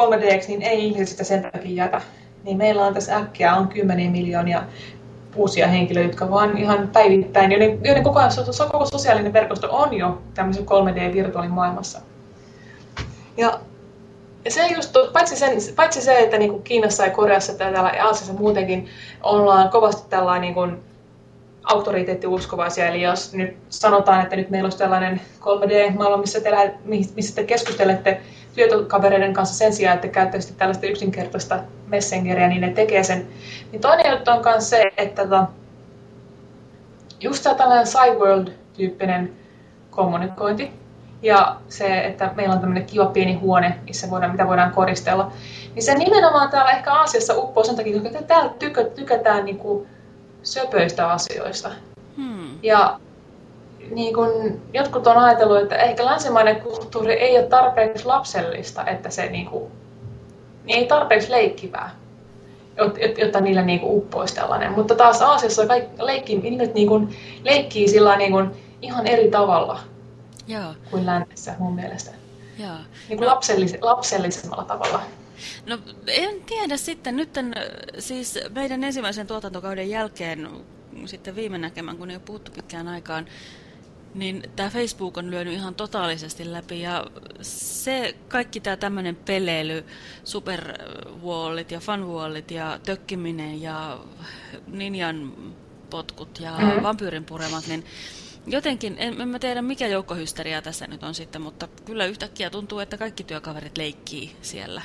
3D, niin ei ihmiset sitä sen takia jätä. Niin meillä on tässä äkkiä on kymmeniä miljoonia uusia henkilöitä, jotka vaan ihan päivittäin, joiden, joiden koko, ajan, koko sosiaalinen verkosto on jo tämmöisen 3D-virtuaalimaailmassa. Ja ja se just, paitsi, sen, paitsi se, että niin kuin Kiinassa ja Koreassa tai täällä Aasiassa muutenkin ollaan kovasti tällainen niin kuin auktoriteettiuskovaisia, eli jos nyt sanotaan, että nyt meillä olisi tällainen 3D-maailma, missä te, missä te keskustelette työkavereiden kanssa sen sijaan, että käyttäisitte tällaista yksinkertaista messengeria, niin ne tekee sen. Niin toinen juttu on myös se, että tota, just tällainen Cyworld-tyyppinen kommunikointi, ja se, että meillä on tämmöinen kiva pieni huone, missä voidaan, mitä voidaan koristella, niin se nimenomaan täällä ehkä Aasiassa uppoo sen takia, että täällä tykö, tykätään niin kuin söpöistä asioista. Hmm. Ja niin kun, jotkut on ajatellut, että ehkä länsimainen kulttuuri ei ole tarpeeksi lapsellista, että se niin kuin, niin ei tarpeeksi leikkivää, jotta niillä niin kuin uppoisi tällainen. Mutta taas Aasiassa kaikki leikki, ihmiset niin kuin, leikkii sillä niin kuin, ihan eri tavalla Joo. kuin lännessä mun mielestä. Joo. Niin kuin no, lapsellis, lapsellisemmalla tavalla. No en tiedä sitten. Nyt siis meidän ensimmäisen tuotantokauden jälkeen sitten viime näkemään, kun ei ole puhuttu pitkään aikaan, niin tämä Facebook on lyönyt ihan totaalisesti läpi ja se kaikki tämä tämmöinen peleily, superwallit ja funwallit ja tökkiminen ja ninjan potkut ja mm-hmm. vampyyrin puremat, niin jotenkin, en, en mä tiedä mikä joukkohysteria tässä nyt on sitten, mutta kyllä yhtäkkiä tuntuu, että kaikki työkaverit leikkii siellä.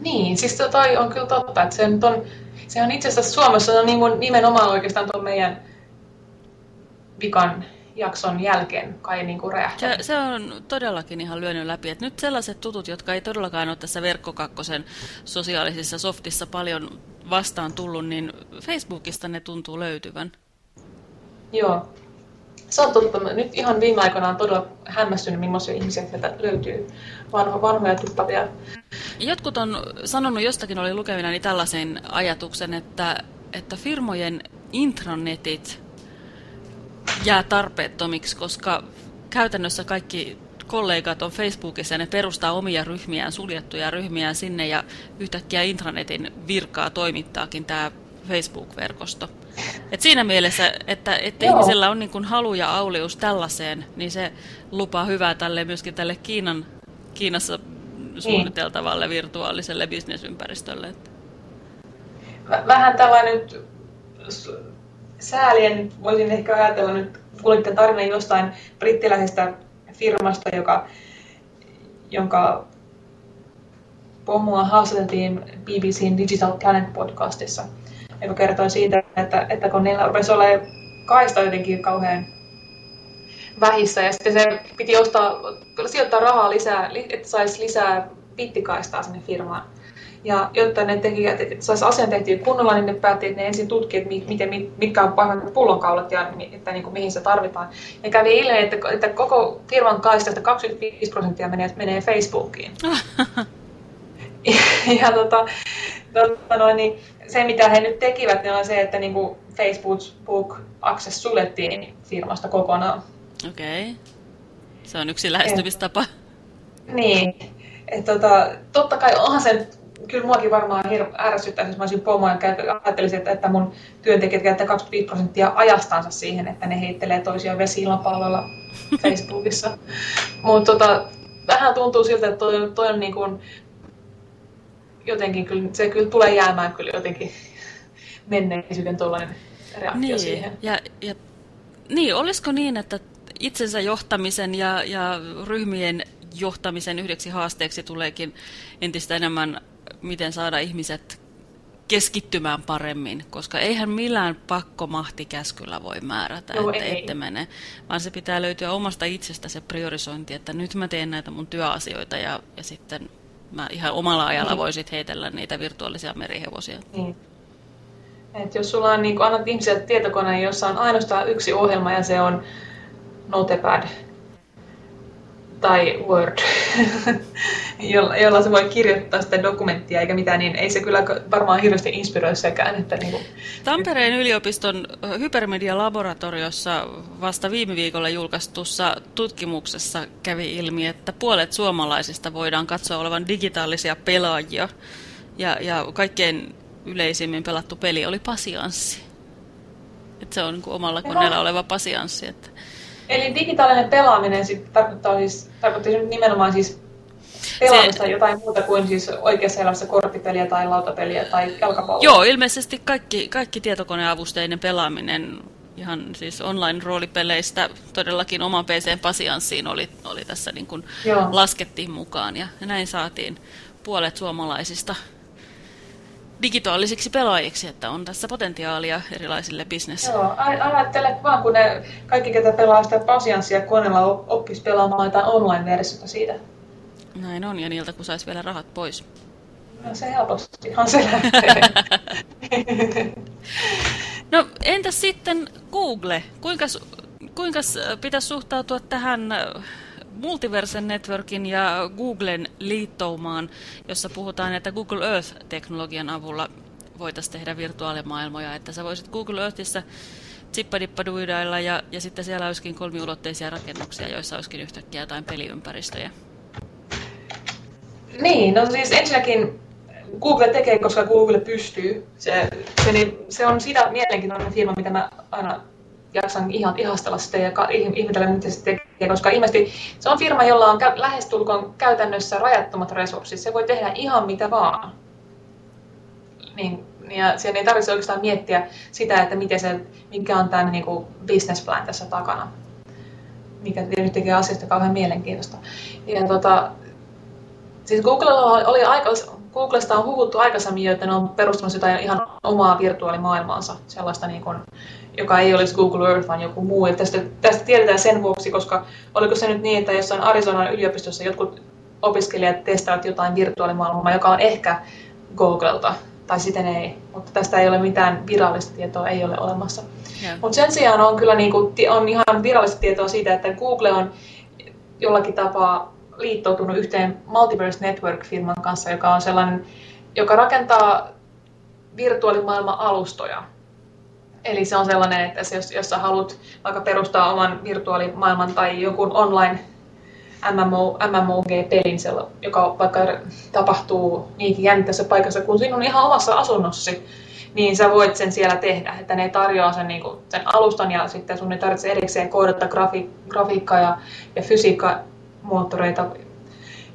Niin, siis toi on kyllä totta, että se, nyt on, se on itse asiassa Suomessa on niin nimenomaan oikeastaan tuon meidän vikan jakson jälkeen kai niin kuin se, se on todellakin ihan lyönyt läpi. että nyt sellaiset tutut, jotka ei todellakaan ole tässä verkkokakkosen sosiaalisissa softissa paljon vastaan tullut, niin Facebookista ne tuntuu löytyvän. Joo. Se on totta. Nyt ihan viime aikoina on todella hämmästynyt, millaisia ihmisiä sieltä löytyy vanho, vanhoja tuttavia Jotkut on sanonut, jostakin oli lukevina tällaisen ajatuksen, että, että firmojen intranetit jää tarpeettomiksi, koska käytännössä kaikki kollegat on Facebookissa ja ne perustaa omia ryhmiään, suljettuja ryhmiään sinne ja yhtäkkiä intranetin virkaa toimittaakin tämä Facebook-verkosto. Et siinä mielessä, että, että ihmisellä on niin kuin halu ja aulius tällaiseen, niin se lupaa hyvää tälle myöskin tälle Kiinan, Kiinassa suunniteltavalle niin. virtuaaliselle bisnesympäristölle. Vähän tällainen nyt säälien, voisin ehkä ajatella nyt, kuulitte tarinan jostain brittiläisestä firmasta, joka, jonka pomoa haastateltiin BBCn Digital Planet podcastissa, joka kertoi siitä, että, että kun niillä rupesi olemaan kaista jotenkin kauhean vähissä ja sitten se piti ostaa, sijoittaa rahaa lisää, että saisi lisää bittikaistaa sinne firmaan. Ja jotta ne teki, että saisi asian tehtyä kunnolla, niin ne päätti, että ne ensin tutki, että miten, mitkä on pahimmat pullonkaulat ja että niin kuin, mihin se tarvitaan. Ja kävi ilmi, että, että koko firman kaistasta 25 prosenttia menee, menee Facebookiin. ja, *laughs* ja tota, tota noin, niin se, mitä he nyt tekivät, niin on se, että niin kuin Facebook Access suljettiin firmasta kokonaan. Okei. Okay. Se on yksi lähestymistapa. Et, niin. Et tota, totta kai onhan se kyllä muakin varmaan ärsyttäisi, jos mä olisin pomo ja ajattelisin, että, että mun työntekijät käyttää 25 prosenttia ajastansa siihen, että ne heittelee toisia vesiilmapallolla *laughs* Facebookissa. Mutta tota, vähän tuntuu siltä, että toi, toi on niin kuin, jotenkin kyllä, se kyllä tulee jäämään kyllä jotenkin menneisyyden tuollainen reaktio niin, siihen. Ja, ja, niin, olisiko niin, että itsensä johtamisen ja, ja ryhmien johtamisen yhdeksi haasteeksi tuleekin entistä enemmän miten saada ihmiset keskittymään paremmin, koska eihän millään pakkomahtikäskyllä voi määrätä, Joo, että ei. ette mene, vaan se pitää löytyä omasta itsestä se priorisointi, että nyt mä teen näitä mun työasioita ja, ja sitten mä ihan omalla ajalla niin. voisit heitellä niitä virtuaalisia merihevosia. Niin. Et jos sulla on, niin annat ihmisille tietokoneen, jossa on ainoastaan yksi ohjelma ja se on Notepad, tai Word, *laughs* jolla, jolla se voi kirjoittaa sitä dokumenttia eikä mitään, niin ei se kyllä varmaan hirveästi inspiroi sekään. Että niin kuin... Tampereen yliopiston hypermedia-laboratoriossa vasta viime viikolla julkaistussa tutkimuksessa kävi ilmi, että puolet suomalaisista voidaan katsoa olevan digitaalisia pelaajia. Ja, ja kaikkein yleisimmin pelattu peli oli pasianssi. Että se on niin kuin omalla koneella oleva pasianssi. Että... Eli digitaalinen pelaaminen sit tarkoittaa siis, tarkoittaa siis nimenomaan siis pelaamista se, jotain muuta kuin siis oikeassa elämässä korttipeliä tai lautapeliä tai jalkapalloa? Joo, ilmeisesti kaikki, kaikki tietokoneavusteinen pelaaminen ihan siis online-roolipeleistä todellakin oman PCn pasianssiin oli, oli tässä niin kuin laskettiin mukaan ja näin saatiin puolet suomalaisista digitaalisiksi pelaajiksi, että on tässä potentiaalia erilaisille bisnes. Joo, ajattele vaan, kun ne kaikki, ketä pelaa sitä pasianssia koneella, oppisi pelaamaan jotain online-versiota siitä. Näin on, ja niiltä kun saisi vielä rahat pois. No se helpostihan se lähtee. *laughs* no entäs sitten Google? Kuinka, kuinka pitäisi suhtautua tähän Multiverse Networkin ja Googlen liittoumaan, jossa puhutaan, että Google Earth-teknologian avulla voitaisiin tehdä virtuaalimaailmoja, että sä voisit Google Earthissa tsippadippaduidailla ja, ja sitten siellä olisikin kolmiulotteisia rakennuksia, joissa olisikin yhtäkkiä jotain peliympäristöjä. Niin, no siis ensinnäkin Google tekee, koska Google pystyy. Se, se, niin, se on sitä mielenkiintoinen firma, mitä mä aina jaksan ihan ihastella sitä ja ihmetellä, mitä se tekee, koska ilmeisesti se on firma, jolla on lähestulkoon käytännössä rajattomat resurssit. Se voi tehdä ihan mitä vaan. Niin, ja sen ei tarvitse oikeastaan miettiä sitä, että miten se, mikä on tämä niin kuin business plan tässä takana. Mikä tietysti tekee asiasta kauhean mielenkiintoista. Ja tota, siis Googlella oli aika, Googlesta on huhuttu aikaisemmin, että ne on perustunut jotain ihan omaa virtuaalimaailmaansa, sellaista niin kuin, joka ei olisi Google Earth, vaan joku muu. Ja tästä, tästä tiedetään sen vuoksi, koska oliko se nyt niin, että jossain Arizonan yliopistossa jotkut opiskelijat testaavat jotain virtuaalimaailmaa, joka on ehkä Googlelta, tai sitten ei. Mutta tästä ei ole mitään virallista tietoa, ei ole olemassa. Yeah. Mutta sen sijaan on kyllä niin kuin, on ihan virallista tietoa siitä, että Google on jollakin tapaa liittoutunut yhteen Multiverse Network-firman kanssa, joka on sellainen, joka rakentaa virtuaalimaailman alustoja. Eli se on sellainen, että jos, jos sä haluat vaikka perustaa oman virtuaalimaailman tai jonkun online MMO, MMOG-pelin, joka vaikka tapahtuu niinkin jännittävässä paikassa kuin sinun ihan omassa asunnossasi, niin sä voit sen siellä tehdä. Että ne tarjoaa sen, niin kuin, sen alustan ja sitten sun ei tarvitse erikseen koodata grafi, grafiikkaa ja, ja fysiikkamoottoreita,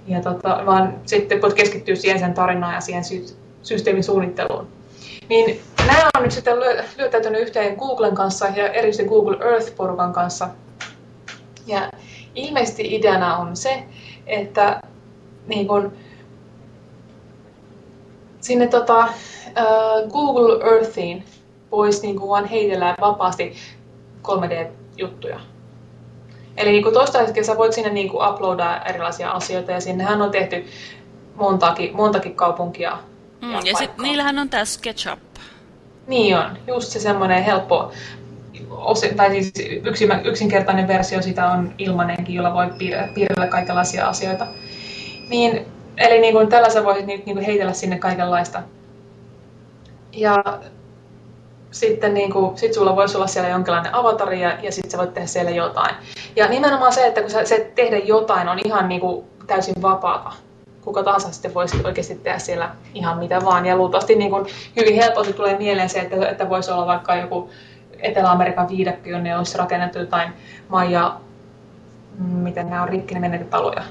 ja tota, vaan sitten voit keskittyä siihen sen tarinaan ja siihen sy- systeemin suunnitteluun. Niin nämä on nyt sitten lyötäytynyt yhteen Googlen kanssa ja erityisesti Google Earth-porukan kanssa. Ja ilmeisesti ideana on se, että niin kun, sinne tota, Google Earthiin voisi niin vaan heitellä vapaasti 3D-juttuja. Eli niin kuin toistaiseksi sä voit sinne niin kuin uploadaa erilaisia asioita ja sinnehän on tehty montakin, montakin kaupunkia. Mm, ja ja sitten niillähän on tämä SketchUp. Niin on, just se semmoinen helppo, osi, tai siis yksin, yksinkertainen versio sitä on ilmanenkin, jolla voi piirrellä kaikenlaisia asioita. Niin, eli niin kuin tällä sä voisit niin, niin kuin heitellä sinne kaikenlaista ja sitten niin kuin, sit sulla voisi olla siellä jonkinlainen avatari ja, ja sitten sä voit tehdä siellä jotain. Ja nimenomaan se, että kun sä, se tehdä jotain on ihan niin kuin, täysin vapaata. Kuka tahansa sitten voisi oikeasti tehdä siellä ihan mitä vaan. Ja luultavasti niin kuin, hyvin helposti tulee mieleen se, että, että voisi olla vaikka joku Etelä-Amerikan viidakko, jonne olisi rakennettu jotain maija, miten nämä on rikki, ne taloja,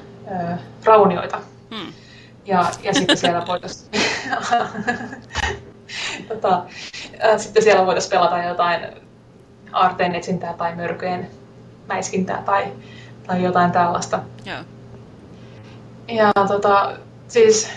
raunioita. Hmm. Ja, ja sitten siellä voitaisiin *laughs* tota, sitten siellä voitaisiin pelata jotain aarteen etsintää tai mörköjen mäiskintää tai, tai jotain tällaista. Joo. Ja tota, siis,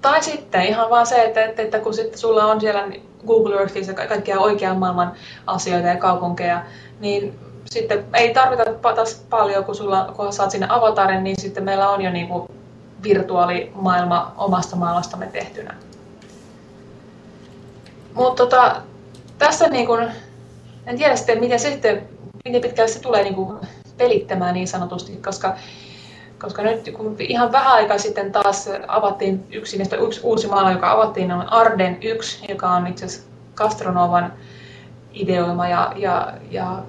tai sitten ihan vaan se, että, että, että kun sitten sulla on siellä Google Earthissa kaikkia oikean maailman asioita ja kaupunkeja, niin sitten ei tarvita taas paljon, kun, sulla, kun saat sinne avatarin, niin sitten meillä on jo niin kuin virtuaalimaailma omasta maailmastamme tehtynä. Mutta tota, tässä niin kun, en tiedä sitten, miten se sitten, miten pitkälle se tulee niin kun pelittämään niin sanotusti, koska, koska nyt kun ihan vähän aikaa sitten taas avattiin yksi niistä yksi uusi maala, joka avattiin, on Arden 1, joka on itse asiassa Castronovan ideoima ja, ja, ja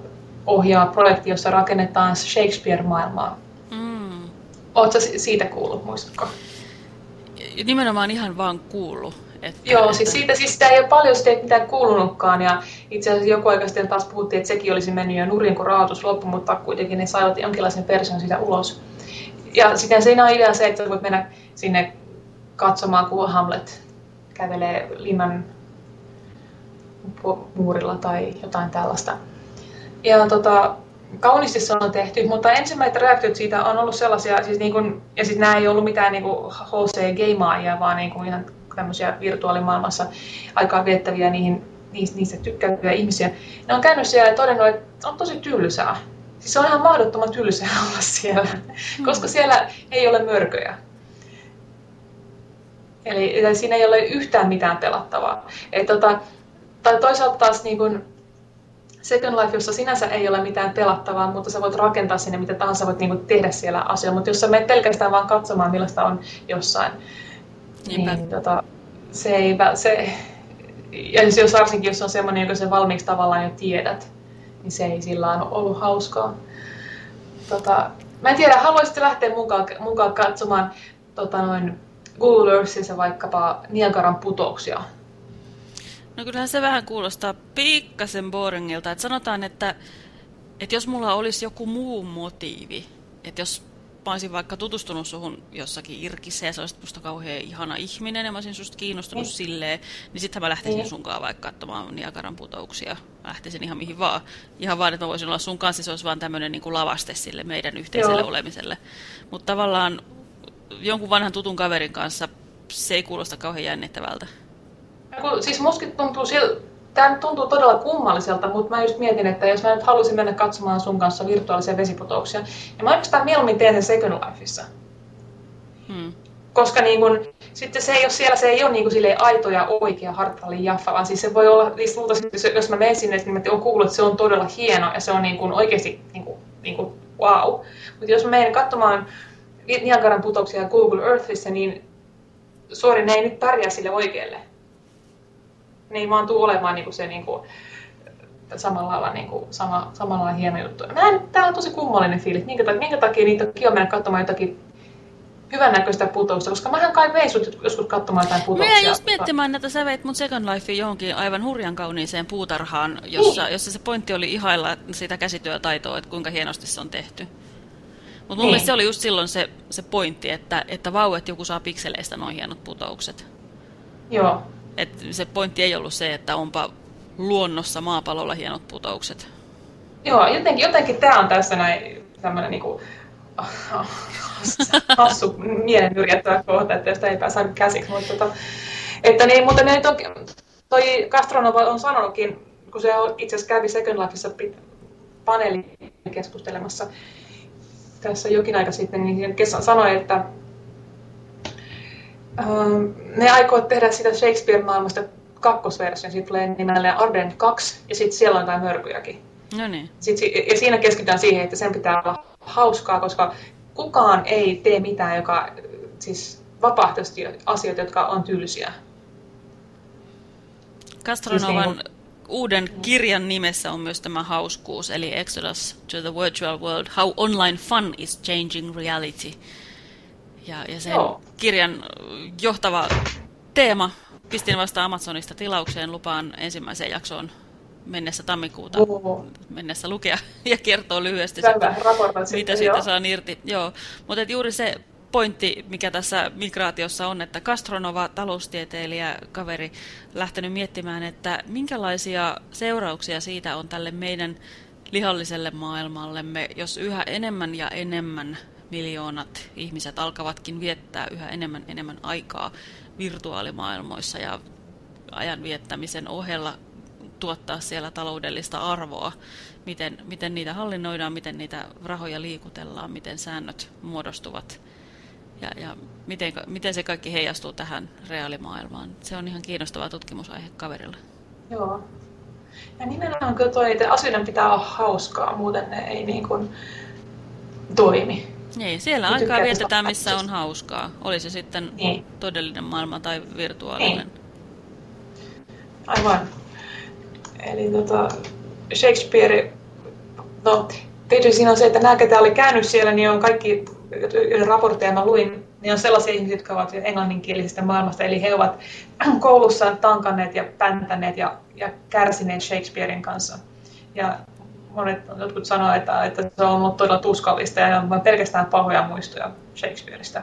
ohjaa projekti, jossa rakennetaan Shakespeare-maailmaa. Mm. Oletko siitä kuullut, muistatko? Nimenomaan ihan vaan kuullut. Että, Joo, siis siitä siis sitä ei ole paljon sitä mitään kuulunutkaan ja itse asiassa joku aika sitten taas puhuttiin, että sekin olisi mennyt jo nurin, kun rahoitus loppui, mutta kuitenkin ne saivat jonkinlaisen version siitä ulos. Ja sitten siinä on idea se, että voit mennä sinne katsomaan, kun Hamlet kävelee linnan muurilla tai jotain tällaista. Ja tota, kauniisti se on tehty, mutta ensimmäiset reaktiot siitä on ollut sellaisia, siis niin kun, ja siis nämä ei ollut mitään niin HC-geimaajia, vaan niin ihan tämmöisiä virtuaalimaailmassa aikaa viettäviä niihin, niistä, tykkääviä ihmisiä. Ne on käynyt siellä ja todennut, että on tosi tylsää. Siis se on ihan mahdottoman tylsää *laughs* olla siellä, mm. koska siellä ei ole mörköjä. Eli, eli siinä ei ole yhtään mitään pelattavaa. Et tota, tai toisaalta taas niin kun Second Life, jossa sinänsä ei ole mitään pelattavaa, mutta sä voit rakentaa sinne mitä tahansa, voit niin tehdä siellä asioita. Mutta jos sä menet pelkästään vaan katsomaan, millaista on jossain, niin, tota, se ei, se, ja jos varsinkin jos on semmoinen, joka se valmiiksi tavallaan jo tiedät, niin se ei sillä ole ollut hauskaa. Tota, mä en tiedä, haluaisitte lähteä mukaan, mukaan katsomaan tota noin, Google Earthissa vaikkapa Niagaran putouksia? No kyllähän se vähän kuulostaa pikkasen boringilta. Että sanotaan, että, että jos mulla olisi joku muu motiivi, että jos mä olisin vaikka tutustunut suhun jossakin Irkissä ja sä olisit musta kauhean ihana ihminen ja mä olisin susta kiinnostunut mm. silleen, niin sitten mä lähtisin mm. sunkaan vaikka katsomaan Niagaran putouksia. Mä lähtisin ihan mihin vaan. Ihan vaan, että mä voisin olla sun kanssa, se olisi vaan tämmöinen niin kuin lavaste sille meidän yhteiselle Joo. olemiselle. Mutta tavallaan jonkun vanhan tutun kaverin kanssa se ei kuulosta kauhean jännittävältä. Siis muskin tuntuu siltä, tämä tuntuu todella kummalliselta, mutta mä just mietin, että jos mä nyt haluaisin mennä katsomaan sun kanssa virtuaalisia vesiputouksia, niin mä oikeastaan mieluummin teen sen Second Lifeissa. Hmm. Koska niin kun, sitten se ei ole siellä, se ei ole niin kuin aito ja oikea hartallin jaffa, vaan siis se voi olla, siis jos mä menen sinne, niin mä oon kuullut, että se on todella hieno ja se on niin kuin oikeasti niin kuin, niin kuin wow. Mutta jos menen katsomaan Niagaran putouksia Google Earthissa, niin suori, ne ei nyt pärjää sille oikealle. Ne ei vaan tule olemaan niinku se niinku, samalla lailla, niinku, sama, samalla lailla hieno juttu. Mä en, tää on tosi kummallinen fiilis. Minkä, takia, minkä takia niitä on mennä katsomaan jotakin hyvännäköistä putousta, koska mähän kai vein sut joskus katsomaan jotain putouksia. Mä just miettimään, että sä veit mun Second Lifein johonkin aivan hurjan kauniiseen puutarhaan, jossa, niin. jossa se pointti oli ihailla sitä käsityötaitoa, että kuinka hienosti se on tehty. Mutta mun niin. mielestä se oli just silloin se, se pointti, että, että vau, että joku saa pikseleistä noin hienot putoukset. Joo. Et se pointti ei ollut se, että onpa luonnossa maapallolla hienot putoukset. Joo, jotenkin, jotenkin tämä on tässä näin tämmöinen niinku *laughs* hassu mielen nyrjättävä kohta, että josta ei pääse käsiksi. Mutta, tota, että niin, mutta ne toki, toi Castronova on sanonutkin, kun se itse asiassa kävi Second Lifeissa paneeli keskustelemassa tässä jokin aika sitten, niin sanoi, että ne aikoo tehdä sitä Shakespeare-maailmasta kakkosversion, siitä tulee nimellä Arden 2, ja sitten siellä on jotain mörkyjäkin. No niin. Sitten, ja siinä keskitytään siihen, että sen pitää olla hauskaa, koska kukaan ei tee mitään, joka siis vapaaehtoisesti asioita, jotka on tylsiä. Castronovan siis niin uuden kirjan nimessä on myös tämä hauskuus, eli Exodus to the Virtual World, How Online Fun is Changing Reality. Ja, ja sen Joo. kirjan johtava teema pistin vasta Amazonista tilaukseen lupaan ensimmäiseen jaksoon mennessä tammikuuta Oho. mennessä lukea *laughs* ja kertoo lyhyesti, sitä, mitä siitä saa irti. Joo. Mutta juuri se pointti, mikä tässä migraatiossa on, että Castronova, taloustieteilijä, kaveri, lähtenyt miettimään, että minkälaisia seurauksia siitä on tälle meidän lihalliselle maailmallemme, jos yhä enemmän ja enemmän miljoonat ihmiset alkavatkin viettää yhä enemmän enemmän aikaa virtuaalimaailmoissa ja ajan viettämisen ohella tuottaa siellä taloudellista arvoa, miten, miten niitä hallinnoidaan, miten niitä rahoja liikutellaan, miten säännöt muodostuvat ja, ja miten, miten se kaikki heijastuu tähän reaalimaailmaan. Se on ihan kiinnostava tutkimusaihe kaverille. Joo. Ja nimenomaan kyllä toi, että asioiden pitää olla hauskaa, muuten ne ei niin kuin toimi. Ei, siellä niin aikaa vietetään, missä on hauskaa. Oli se sitten niin. todellinen maailma tai virtuaalinen. Niin. Aivan. Eli tota, Shakespeare, no tietysti siinä on se, että nämä, ketä oli käynyt siellä, niin on kaikki raportteja mä luin, niin on sellaisia ihmisiä, jotka ovat englanninkielisestä maailmasta, eli he ovat *clears throat* koulussa tankanneet ja päntäneet ja, ja kärsineet Shakespearein kanssa. Ja monet jotkut sanoo, että, että se on ollut todella tuskallista ja on vain pelkästään pahoja muistoja Shakespeareista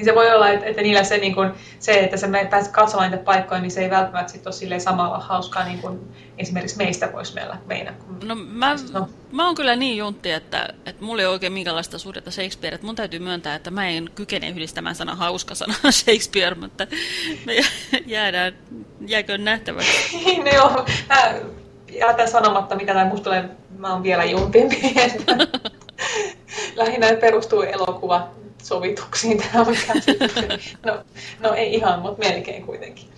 niin se voi olla, että, että niillä se, niin kuin, se, että sä pääset katsomaan niitä paikkoja, niin se ei välttämättä sit ole samalla hauskaa niin kuin esimerkiksi meistä voisi meillä meinä. No mä, no. mä oon kyllä niin juntti, että, että mulla ei ole oikein minkälaista suhdetta Shakespeare, että mun täytyy myöntää, että mä en kykene yhdistämään sana hauska sana *laughs* Shakespeare, mutta me jäädään, jääkö nähtäväksi. *laughs* no joo, mä jätän sanomatta, mitä näin musta tulee, mä oon vielä juntimpi. *laughs* Lähinnä perustuu elokuva sovituksiin tämä on no, no ei ihan, mutta melkein kuitenkin.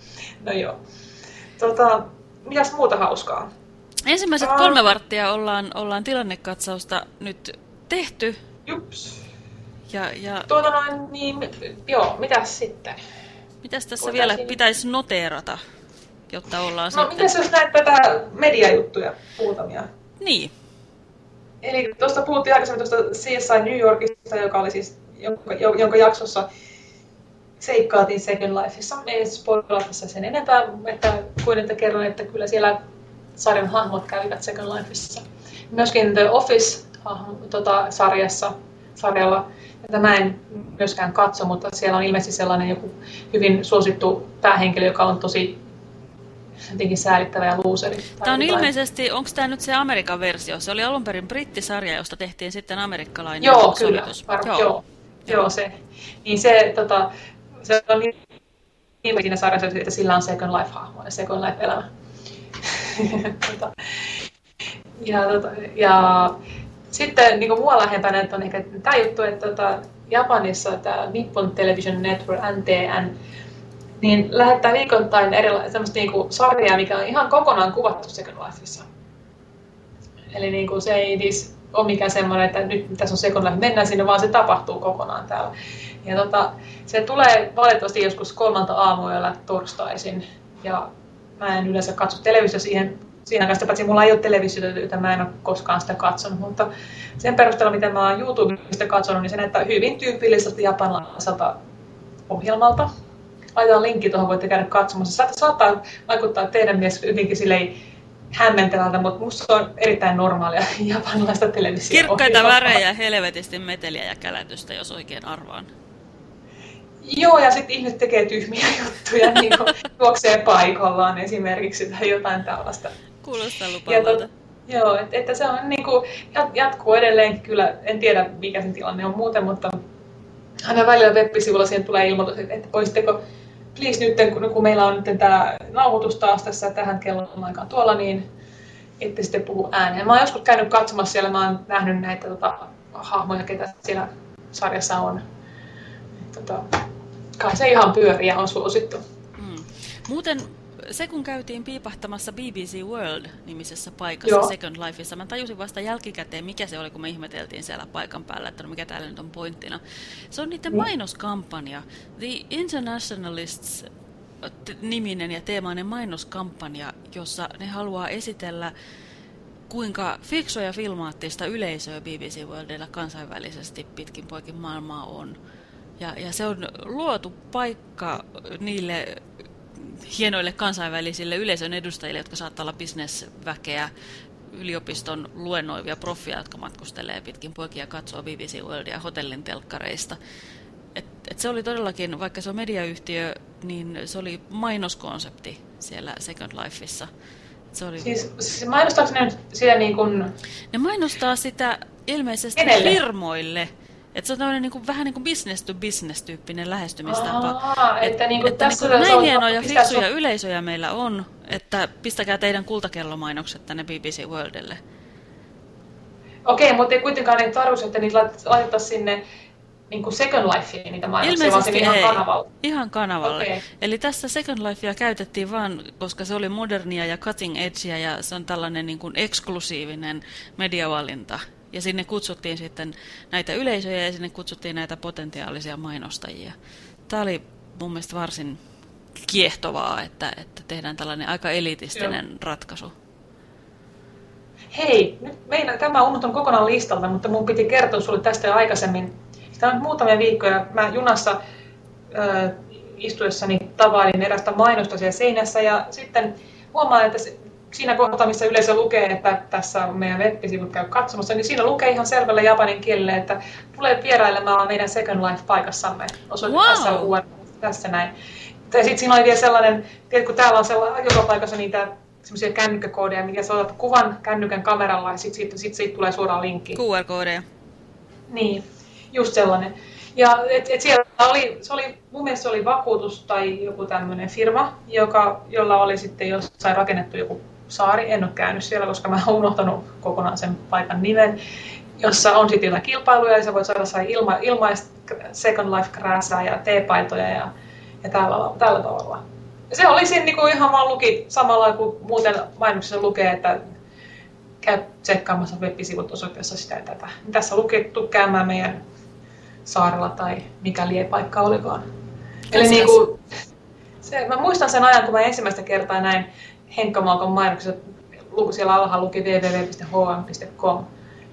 No joo. Tota, mitäs muuta hauskaa? Ensimmäiset uh, kolme varttia ollaan, ollaan tilannekatsausta nyt tehty. Jups. Ja, ja... Tuota noin, niin, joo, mitäs sitten? Mitäs tässä Voitaisiin... vielä pitäisi noteerata, jotta ollaan No sitten... mitäs jos näet tätä mediajuttuja muutamia? Niin. Eli tuosta puhuttiin aikaisemmin tuosta CSI New Yorkista, joka oli siis jonka, jonka jaksossa seikkaatiin Second Lifeissa. Ei spoilata tässä sen enempää, että kuitenkin kerron, että kyllä siellä sarjan hahmot kävivät Second Lifeissa. Myöskin The Office tota, sarjassa, sarjalla, jota mä en myöskään katso, mutta siellä on ilmeisesti sellainen joku hyvin suosittu päähenkilö, joka on tosi jotenkin säälittävä ja luuseri. Tämä on ilmeisesti, onko tämä nyt se Amerikan versio? Se oli alun perin brittisarja, josta tehtiin sitten amerikkalainen joo, sovitus. Kyllä, var- joo, joo. Joo, se. Niin se, tota, se on niin, siinä sarjassa, että sillä on Second Life-hahmo ja Second Life-elämä. *laughs* tota, ja, tota, ja sitten niin kuin mua lähempänä on ehkä tämä juttu, että tota, Japanissa tämä Nippon Television Network, NTN, niin lähettää viikoittain erilaista niin kuin sarjaa, mikä on ihan kokonaan kuvattu Second Lifeissa. Eli niin kuin se ei, ole mikään semmoinen, että nyt tässä on Second Life, mennään sinne, vaan se tapahtuu kokonaan täällä. Ja tota, se tulee valitettavasti joskus kolmanta aamuyöllä torstaisin. Ja mä en yleensä katso televisio siihen siinä kanssa, paitsi mulla ei ole televisiota, joten mä en ole koskaan sitä katsonut, mutta sen perusteella, mitä mä oon YouTubesta katsonut, niin se näyttää hyvin tyypilliseltä japanilaiselta ohjelmalta. Laitetaan linkki tuohon, voitte käydä katsomassa. Saattaa vaikuttaa teidän mies hyvinkin silleen hämmentävältä, mutta musta on erittäin normaalia *laughs* japanilaista televisiota. Kirkkaita värejä, helvetisti meteliä ja kälätystä, jos oikein arvaan. Joo, ja sitten ihmiset tekee tyhmiä *laughs* juttuja, niin kuin *laughs* juoksee paikallaan esimerkiksi tai jotain tällaista. Kuulostaa lupaavalta. Joo, että, että se on niin kuin, jatkuu edelleen kyllä, en tiedä mikä sen tilanne on muuten, mutta aina välillä web-sivulla siihen tulee ilmoitus, että voisitteko please nyt, kun, meillä on nyt tämä nauhoitus taas tässä tähän kellon aikaan tuolla, niin ette sitten puhu ääneen. Mä oon joskus käynyt katsomassa siellä, mä oon nähnyt näitä tota, hahmoja, ketä siellä sarjassa on. Tota, kai se ihan pyöriä on suosittu. Mm. Muuten se kun käytiin piipahtamassa BBC World-nimisessä paikassa Joo. Second Lifeissa, mä tajusin vasta jälkikäteen, mikä se oli, kun me ihmeteltiin siellä paikan päällä, että no mikä täällä nyt on pointtina. Se on niiden mm. mainoskampanja. The Internationalists niminen ja teemainen mainoskampanja, jossa ne haluaa esitellä kuinka fiksoja ja filmaattista yleisöä BBC Worldilla kansainvälisesti pitkin poikin maailmaa on. Ja, ja se on luotu paikka niille hienoille kansainvälisille yleisön edustajille, jotka saattaa olla bisnesväkeä, yliopiston luennoivia proffia, jotka matkustelee pitkin poikia ja katsoo BBC Worldia hotellin telkkareista. Et, et se oli todellakin, vaikka se on mediayhtiö, niin se oli mainoskonsepti siellä Second Lifeissa. Se oli... Siis, siis mainostaako ne sitä niin kuin... Ne mainostaa sitä ilmeisesti Kenelle? firmoille että se on tämmöinen niin kuin, vähän niin kuin business to business tyyppinen lähestymistapa. Aa, et, että, niin kuin että tässä niin kuin näin hienoja fiksuja sun... yleisöjä meillä on, että pistäkää teidän kultakellomainokset tänne BBC Worldille. Okei, mutta ei kuitenkaan niin tarvitse, että niitä laitettaisiin sinne niin kuin Second Lifeen niitä mainoksia, Ilmeisesti vaan ihan kanavalle. Ihan kanavalle. Okay. Eli tässä Second Lifea käytettiin vain, koska se oli modernia ja cutting edgeä ja se on tällainen niin kuin eksklusiivinen mediavalinta ja sinne kutsuttiin sitten näitä yleisöjä ja sinne kutsuttiin näitä potentiaalisia mainostajia. Tämä oli mun mielestä varsin kiehtovaa, että, että tehdään tällainen aika elitistinen Joo. ratkaisu. Hei, nyt meidän, tämä unohtunut kokonaan listalta, mutta mun piti kertoa sinulle tästä jo aikaisemmin. Sitä on muutamia viikkoja. Mä junassa äh, istuessani tavailin erästä mainosta siellä seinässä ja sitten huomaan, että se, siinä kohtaa, missä yleisö lukee, että tässä on meidän web-sivut käy katsomassa, niin siinä lukee ihan selvällä japanin kielellä, että tulee vierailemaan meidän Second Life-paikassamme. Osoite wow. tässä, tässä näin. Ja sitten siinä oli vielä sellainen, tiedätkö, kun täällä on sellainen, joka paikassa niitä semmoisia kännykkäkoodeja, mikä sä otat kuvan kännykän kameralla ja sitten sit, sit siitä tulee suoraan linkki. QR-koodeja. Niin, just sellainen. Ja et, et siellä oli, se oli, mun mielestä se oli vakuutus tai joku tämmöinen firma, joka, jolla oli sitten jossain rakennettu joku saari. En ole käynyt siellä, koska mä oon unohtanut kokonaan sen paikan nimen, jossa on sitten jotain kilpailuja ja sä voit saada sai ilma, ilmaista Second Life krääsää ja teepaitoja ja, ja tällä, tällä tavalla. Ja se oli siinä niinku ihan vaan luki samalla kuin muuten mainoksessa lukee, että käy tsekkaamassa web-sivut osoitteessa sitä ja tätä. Tässä lukee, tuu käymään meidän saarella tai mikä paikka olikaan. Eli niin kuin, se, mä muistan sen ajan, kun mä ensimmäistä kertaa näin Henkka Malkon mainokset, siellä alhaalla luki www.hm.com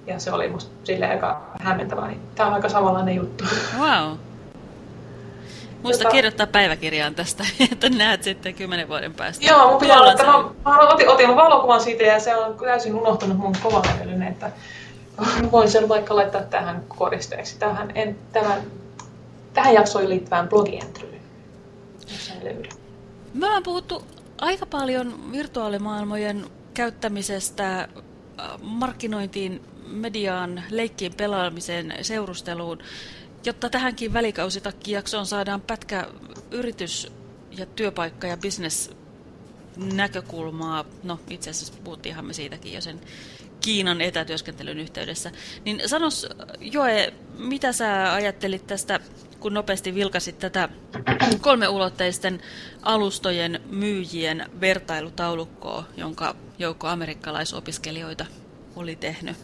ja se oli musta silleen aika hämmentävää, niin tämä on aika samanlainen juttu. Wow. Muista Jota... kirjoittaa päiväkirjaan tästä, *laughs* että näet sitten kymmenen vuoden päästä. Joo, mun pitää olla, että mä, mä otin, otin valokuvan siitä ja se on täysin unohtunut mun kovalevyllinen, että *laughs* voin sen vaikka laittaa tähän koristeeksi, tähän, en, tämän, tähän jaksoon liittyvään blogientryyn, jos ei löydy. Me ollaan puhuttu aika paljon virtuaalimaailmojen käyttämisestä äh, markkinointiin, mediaan, leikkiin pelaamiseen, seurusteluun, jotta tähänkin välikausitakkijaksoon saadaan pätkä yritys- ja työpaikka- ja business näkökulmaa, no itse asiassa puhuttiinhan me siitäkin jo sen Kiinan etätyöskentelyn yhteydessä. Niin sanos Joe, mitä sä ajattelit tästä kun nopeasti vilkasit tätä kolmeulotteisten alustojen myyjien vertailutaulukkoa, jonka joukko amerikkalaisopiskelijoita oli tehnyt.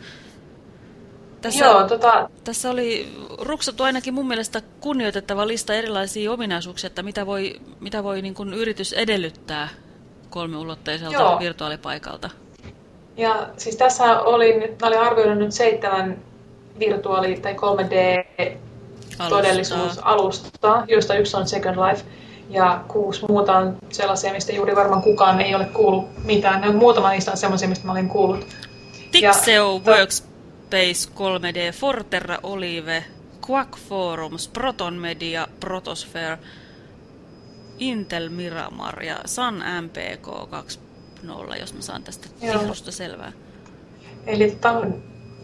Tässä, Joo, tota... tässä oli ruksattu ainakin mun mielestä kunnioitettava lista erilaisia ominaisuuksia, että mitä voi, mitä voi niin kuin yritys edellyttää kolmeulotteiselta Joo. virtuaalipaikalta. Ja siis tässä oli, nyt, mä olin arvioinut nyt seitsemän virtuaali- tai 3D-todellisuusalusta, joista yksi on Second Life. Ja kuusi muuta on sellaisia, mistä juuri varmaan kukaan ei ole kuullut mitään. Ne on, muutama niistä on sellaisia, mistä mä olin kuullut. Tixeo ja, Workspace 3D, Forterra Olive, Quack Forums, Proton Media, Protosphere, Intel Miramar ja Sun MPK 2.0, jos mä saan tästä tihlusta selvää. Eli tämän, no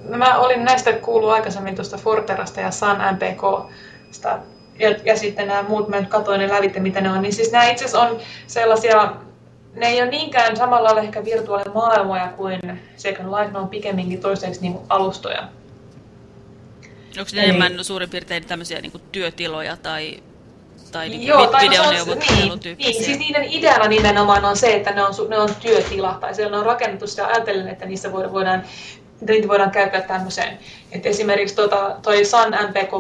mä olin näistä kuullut aikaisemmin tuosta Forterasta ja Sun MPK, ja, ja sitten nämä muut, mä nyt katsoin ne lävitte, mitä ne on, niin siis nämä itse on sellaisia, ne ei ole niinkään samalla lailla ehkä virtuaalimaailmoja kuin Second Life, ne on pikemminkin toistaiseksi niin alustoja. Onko ne Eli... enemmän suurin piirtein tämmöisiä niin työtiloja tai tai niin Joo, tai videoneuvottelutyyppisiä. Niin, niin, siis niiden ideana nimenomaan on se, että ne on, ne on työtila, tai siellä on rakennettu sitä ajatellen, että niissä voidaan, niitä voidaan käyttää tämmöiseen. Et esimerkiksi tuota, toi Sun MPK 20.0,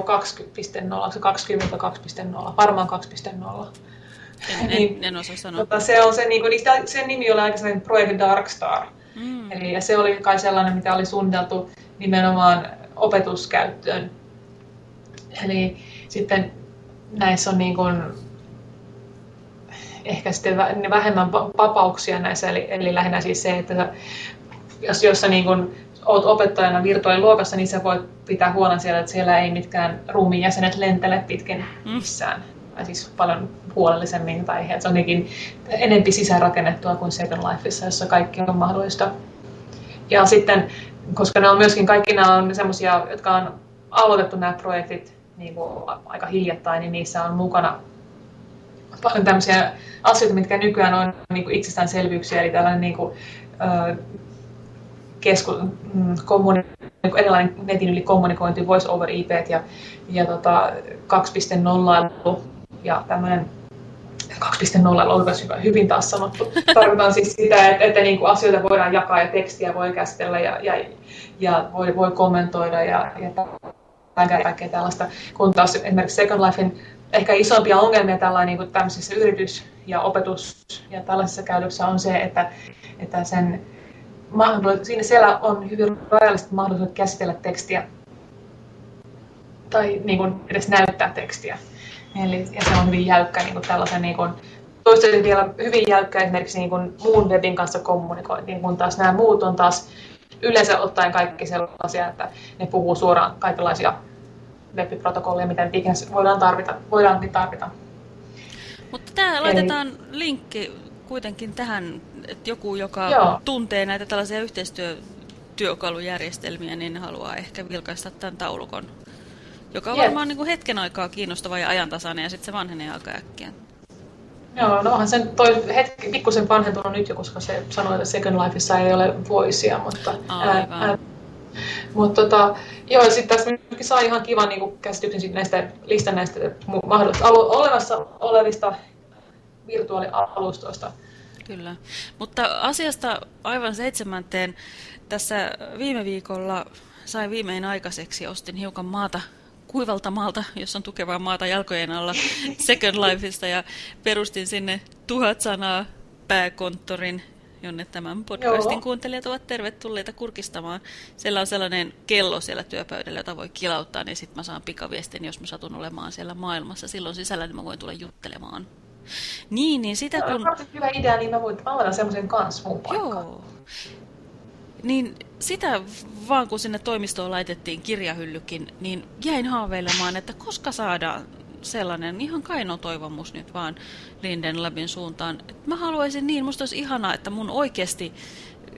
22.0, varmaan 2.0. En, niin, en, en osaa sanoa. Tota, se on se, niin kuin, sen nimi oli aikaisemmin Project Darkstar. Mm. Eli ja se oli kai sellainen, mitä oli suunniteltu nimenomaan opetuskäyttöön. Eli sitten näissä on niin kuin ehkä sitten vähemmän vapauksia näissä, eli, eli lähinnä siis se, että jos, jos sä niin kuin oot opettajana virtuaaliluokassa, niin sä voit pitää huolen siellä, että siellä ei mitkään ruumiin jäsenet lentele pitkin mm. missään. Tai siis paljon huolellisemmin, tai että se on jotenkin enempi sisäänrakennettua kuin Second Lifeissa, jossa kaikki on mahdollista. Ja sitten, koska ne on myöskin, kaikki nämä on semmoisia, jotka on aloitettu nämä projektit niin kuin aika hiljattain, niin niissä on mukana paljon tämmöisiä asioita, mitkä nykyään on niin kuin itsestäänselvyyksiä, eli tällainen niin kuin, kesku, mm, kommuni, niin erilainen netin yli kommunikointi, voice over IP ja, ja tota, 2.0 ja tämmöinen 2.0 oli myös hyvin, hyvin taas sanottu. Tarkoitan siis sitä, että, että niin kuin asioita voidaan jakaa ja tekstiä voi käsitellä ja, ja, ja voi, voi kommentoida ja, ja kaikkea tällaista, kun taas esimerkiksi Second Lifein ehkä isompia ongelmia tällainen niin tämmöisissä yritys- ja opetus- ja tällaisessa käytössä on se, että, että sen siinä siellä on hyvin rajalliset mahdollisuudet käsitellä tekstiä tai niin kuin edes näyttää tekstiä. Eli, ja se on hyvin jäykkä niin kuin tällaisen niin kuin, toistaiseksi vielä hyvin jäykkä esimerkiksi niin kuin muun webin kanssa kommunikointiin, kun taas nämä muut on taas yleensä ottaen kaikki sellaisia, että ne puhuu suoraan kaikenlaisia web-protokolleja, mitä ikinä voidaan tarvita, voidaankin tarvita. Mutta tämä laitetaan Eli... linkki kuitenkin tähän, että joku, joka Joo. tuntee näitä tällaisia yhteistyötyökalujärjestelmiä, niin haluaa ehkä vilkaista tämän taulukon, joka on yes. varmaan niin kuin hetken aikaa kiinnostava ja ajantasainen, ja sitten se vanhenee aika äkkiä. Joo, no onhan sen toi hetki pikkusen vanhentunut nyt jo, koska se sanoi, että Second Lifeissa ei ole voisia, mutta... Aivan. Ää, mutta tota, joo, sitten tässä saa ihan kivan niin käsityksen sit näistä listan näistä mahdollista olemassa olevista virtuaalialustoista. Kyllä, mutta asiasta aivan seitsemänteen. Tässä viime viikolla sain viimein aikaiseksi, ostin hiukan maata kuivalta maalta, jossa on tukevaa maata jalkojen alla *laughs* Second Lifeista ja perustin sinne tuhat sanaa pääkonttorin, jonne tämän podcastin Joo. kuuntelijat ovat tervetulleita kurkistamaan. Siellä on sellainen kello siellä työpöydällä, jota voi kilauttaa, niin sitten mä saan pikaviestin, jos mä satun olemaan siellä maailmassa. Silloin sisällä niin mä voin tulla juttelemaan. Niin, niin sitä kun... Tämä on hyvä idea, niin mä voin avata semmoisen kanssa mun Joo. Niin sitä vaan kun sinne toimistoon laitettiin kirjahyllykin, niin jäin haaveilemaan, että koska saadaan sellainen ihan kaino toivomus nyt vaan Linden Labin suuntaan. Mä haluaisin niin, musta olisi ihanaa, että mun oikeasti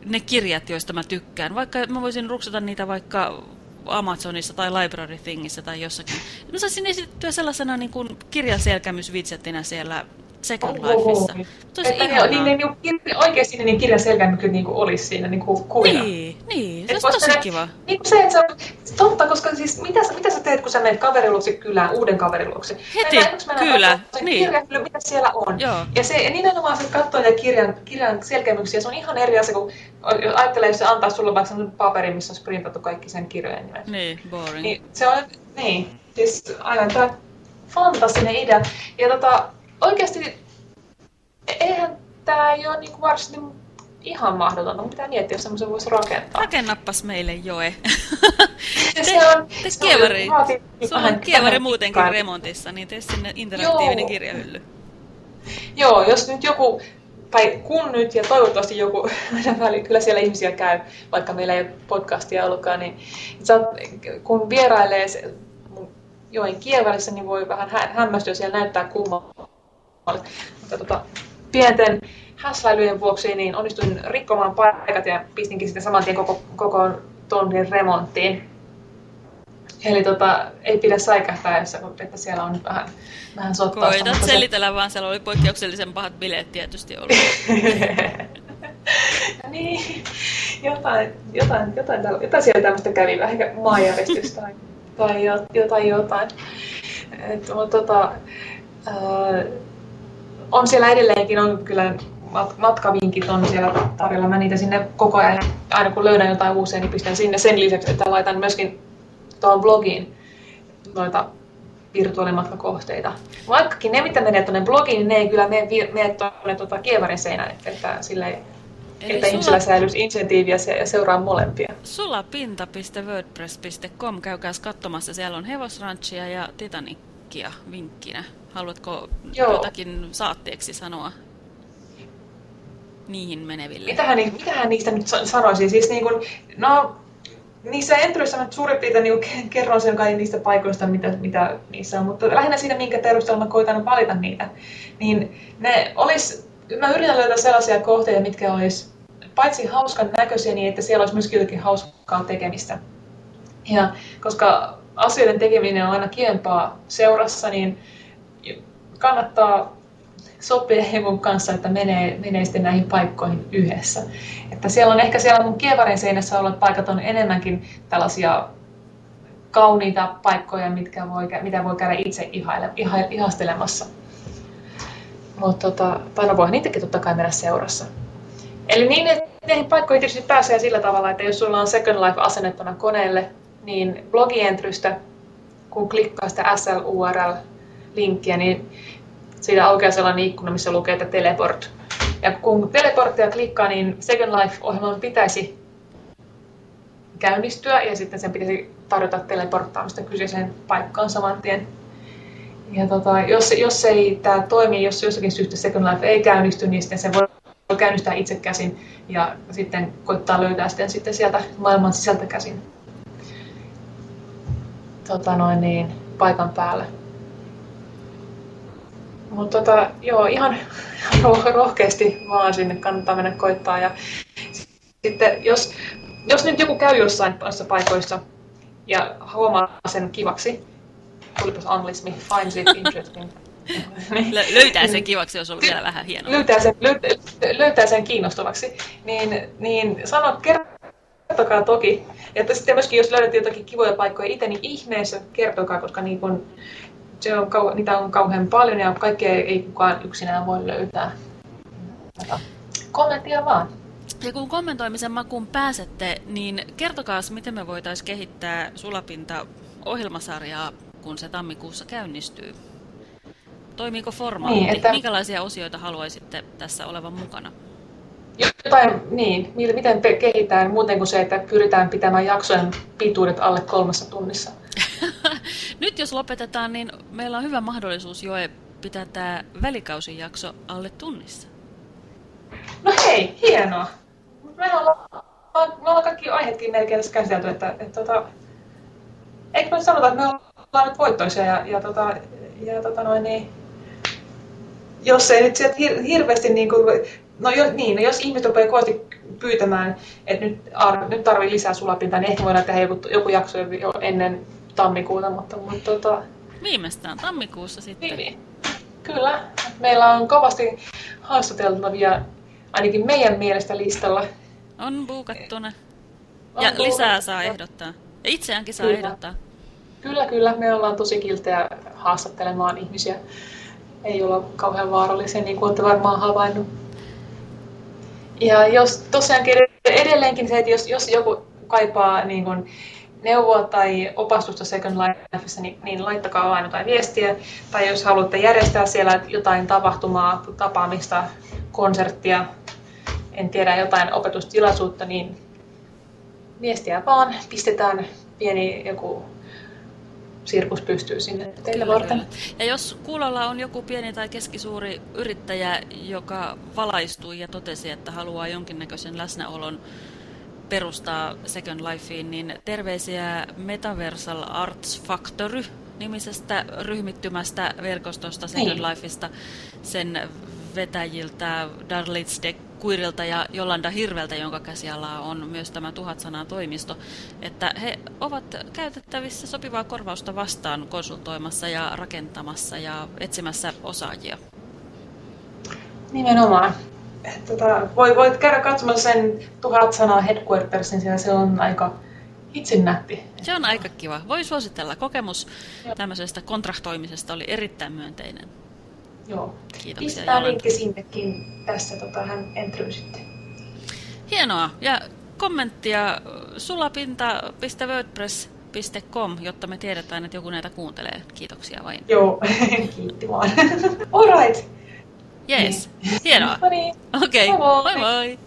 ne kirjat, joista mä tykkään, vaikka mä voisin ruksata niitä vaikka Amazonissa tai Library Thingissä tai jossakin. Mä saisin esitettyä sellaisena niin kuin kirjaselkämysvitsettinä siellä Second Lifeissa. Tosi että ne, niin, ne, niin, oikeasti niin kirjan selkämykyt niin olisi siinä niin kuin kuvina. Niin, niin. se olisi tosi kiva. Niin kuin se, että se, totta, koska siis mitä, mitä sä teet, kun sä menet kaveriluoksi kylään, uuden kaveriluoksi? Heti, kyllä. Niin. Kirjan, mitä siellä on. Joo. Ja se ja nimenomaan se katsoo niitä kirjan, kirjan selkämyksiä, se on ihan eri asia jos ajattelee, jos se antaa sulle vaikka sellainen paperi, missä on sprintattu kaikki sen kirjojen nimet. Niin, boring. Niin, se on, niin, siis aivan tämä fantastinen idea. Ja tota, oikeasti, eihän tämä ei ole niinku varsinaisesti ihan mahdotonta, mutta pitää miettiä, jos semmoisen voisi rakentaa. Rakennappas meille Joe. te, se on, te se kievari, on, sulla on kievari muutenkin kai. remontissa, niin tee sinne interaktiivinen Joo. kirjahylly. Joo, jos nyt joku, tai kun nyt ja toivottavasti joku, *laughs* kyllä siellä ihmisiä käy, vaikka meillä ei ole podcastia ollutkaan, niin kun vierailee joen kievärissä, niin voi vähän hämmästyä, siellä näyttää kummalta. Mutta tota, pienten häsläilyjen vuoksi niin onnistuin rikkomaan paikat ja pistinkin sitten saman tien koko, koko tonnin remonttiin. Eli tota, ei pidä säikähtää, että siellä on nyt vähän, vähän sottaa. Koitat selitellä vaan, siellä oli poikkeuksellisen pahat bileet tietysti ollut. *laughs* niin, jotain, jotain, jotain, jotain siellä tämmöistä kävi, vähän ehkä maanjäristystä tai tai jotain jotain. Et, mutta, tota, äh, on siellä edelleenkin, on kyllä matkavinkit on siellä tarjolla. Mä niitä sinne koko ajan, aina kun löydän jotain uusia, niin pistän sinne sen lisäksi, että laitan myöskin tuohon blogiin noita virtuaalimatkakohteita. Vaikkakin ne, mitä menee tuonne blogiin, niin ne ei kyllä mene, mene tuonne tuota kievarin seinään, että, että sillä ei Eli että sulla... ihmisillä säilyisi insentiiviä ja seuraa molempia. Sulapinta.wordpress.com, käykääs katsomassa. Siellä on hevosranchia ja Titanikkia vinkkinä. Haluatko Joo. jotakin saatteeksi sanoa niihin meneville? Mitähän, mitähän niistä nyt sanoisin? Siis niin kun, no, niissä entryissä mä suurin piirtein niin kerron sen kai niistä paikoista, mitä, mitä niissä on, mutta lähinnä siinä, minkä perusteella mä koitan valita niitä. Niin ne olis, mä yritän löytää sellaisia kohteita, mitkä olisi paitsi hauskan näköisiä, niin että siellä olisi myöskin jotakin hauskaa tekemistä. Ja koska asioiden tekeminen on aina kiempaa seurassa, niin kannattaa sopia henkon kanssa, että menee, menee sitten näihin paikkoihin yhdessä. Että siellä on ehkä siellä mun kievarin seinässä olevat paikat on enemmänkin tällaisia kauniita paikkoja, mitkä voi, mitä voi käydä itse ihaile, iha, ihastelemassa. Mutta tota, tai voi niitäkin totta kai mennä seurassa. Eli niin, että näihin paikkoihin tietysti pääsee sillä tavalla, että jos sulla on Second Life asennettuna koneelle, niin blogientrystä, kun klikkaa sitä SLURL-linkkiä, niin siitä aukeaa sellainen ikkuna, missä lukee, että teleport. Ja kun teleporttia klikkaa, niin Second Life-ohjelman pitäisi käynnistyä ja sitten sen pitäisi tarjota teleporttaamista kyseiseen paikkaan saman tien. Ja tota, jos, jos ei tämä toimi, jos jossakin syystä Second Life ei käynnisty, niin sitten se voi voi käynnistää itse käsin ja sitten koittaa löytää sitten, sitten sieltä maailman sisältä käsin tota noin niin, paikan päälle. Mutta tota, joo, ihan *laughs* rohkeasti vaan sinne kannattaa mennä koittaa. Ja sitten jos, jos nyt joku käy jossain paikoissa ja huomaa sen kivaksi, tulipas anglismi, finds it interesting, *laughs* löytää sen kivaksi, jos on vielä vähän hienoa. Löytää sen, löytää, löytää sen kiinnostavaksi. Niin, niin sano, kertokaa toki. Että sitten myöskin, jos löydät jotakin kivoja paikkoja itse, niin ihmeessä kertokaa, koska niin kun, se on, niitä on kauhean paljon ja kaikkea ei kukaan yksinään voi löytää. Kommenttia vaan. Ja kun kommentoimisen makuun pääsette, niin kertokaa, miten me voitaisiin kehittää Sulapinta ohjelmasarjaa, kun se tammikuussa käynnistyy. Toimiiko formaatti? Niin, että... Minkälaisia osioita haluaisitte tässä olevan mukana? Jotain, niin, miten kehitään muuten kuin se, että pyritään pitämään jaksojen pituudet alle kolmessa tunnissa? *laughs* Nyt jos lopetetaan, niin meillä on hyvä mahdollisuus jo pitää tämä välikausijakso alle tunnissa. No hei, hienoa. Me ollaan, me ollaan kaikki aiheetkin melkein tässä käsitelty, että, että, että tota, eikö me sanota, että me ollaan nyt voittoisia ja, ja, tota, ja tota noin, niin, jos ei nyt sieltä hir- hirveästi, niin kuin, no jo, niin, no jos ihmiset rupeaa kovasti pyytämään, että nyt, ar, nyt tarvii lisää sulapintaa, niin ehkä voidaan tehdä joku, joku jakso jo ennen tammikuuta, mutta, mutta tota... Viimeistään tammikuussa sitten. Niin, niin. Kyllä, Meillä on kovasti haastateltavia, ainakin meidän mielestä listalla. On buukattuna. Ja on lisää saa ehdottaa. Ja itseäänkin saa kyllä. ehdottaa. Kyllä, kyllä. Me ollaan tosi kiltejä haastattelemaan ihmisiä. Ei olla kauhean vaarallisia, niin kuin olette varmaan havainnut. Ja jos tosiaankin edelleenkin se, että jos, jos joku kaipaa niin kuin neuvoa tai opastusta Second Lifeissa, niin, niin laittakaa aina jotain viestiä. Tai jos haluatte järjestää siellä jotain tapahtumaa, tapaamista, konserttia, en tiedä, jotain opetustilaisuutta, niin viestiä vaan, pistetään pieni joku sirkus pystyy sinne teille varten. Ja jos kuulolla on joku pieni tai keskisuuri yrittäjä, joka valaistui ja totesi, että haluaa jonkinnäköisen läsnäolon perustaa Second Lifeen, niin terveisiä Metaversal Arts Factory nimisestä ryhmittymästä verkostosta Second niin. Lifeista, sen vetäjiltä Darlitz de Kuirilta ja Jolanda Hirveltä, jonka käsialaa on myös tämä tuhat sanaa toimisto, että he ovat käytettävissä sopivaa korvausta vastaan konsultoimassa ja rakentamassa ja etsimässä osaajia. Nimenomaan. Tota, voit käydä katsomassa sen tuhat sanaa headquartersin, siellä se on aika itse nätti. Se on aika kiva. Voi suositella. Kokemus tämmöisestä kontraktoimisesta oli erittäin myönteinen. Joo. Kiitoksia Pistää linkki sinnekin tässä tota, hän entryy sitten. Hienoa. Ja kommenttia sulapinta.wordpress.com, jotta me tiedetään, että joku näitä kuuntelee. Kiitoksia vain. Joo, *laughs* kiitti vaan. All right. Yes, hienoa. no niin. Okei, okay. moi moi. moi.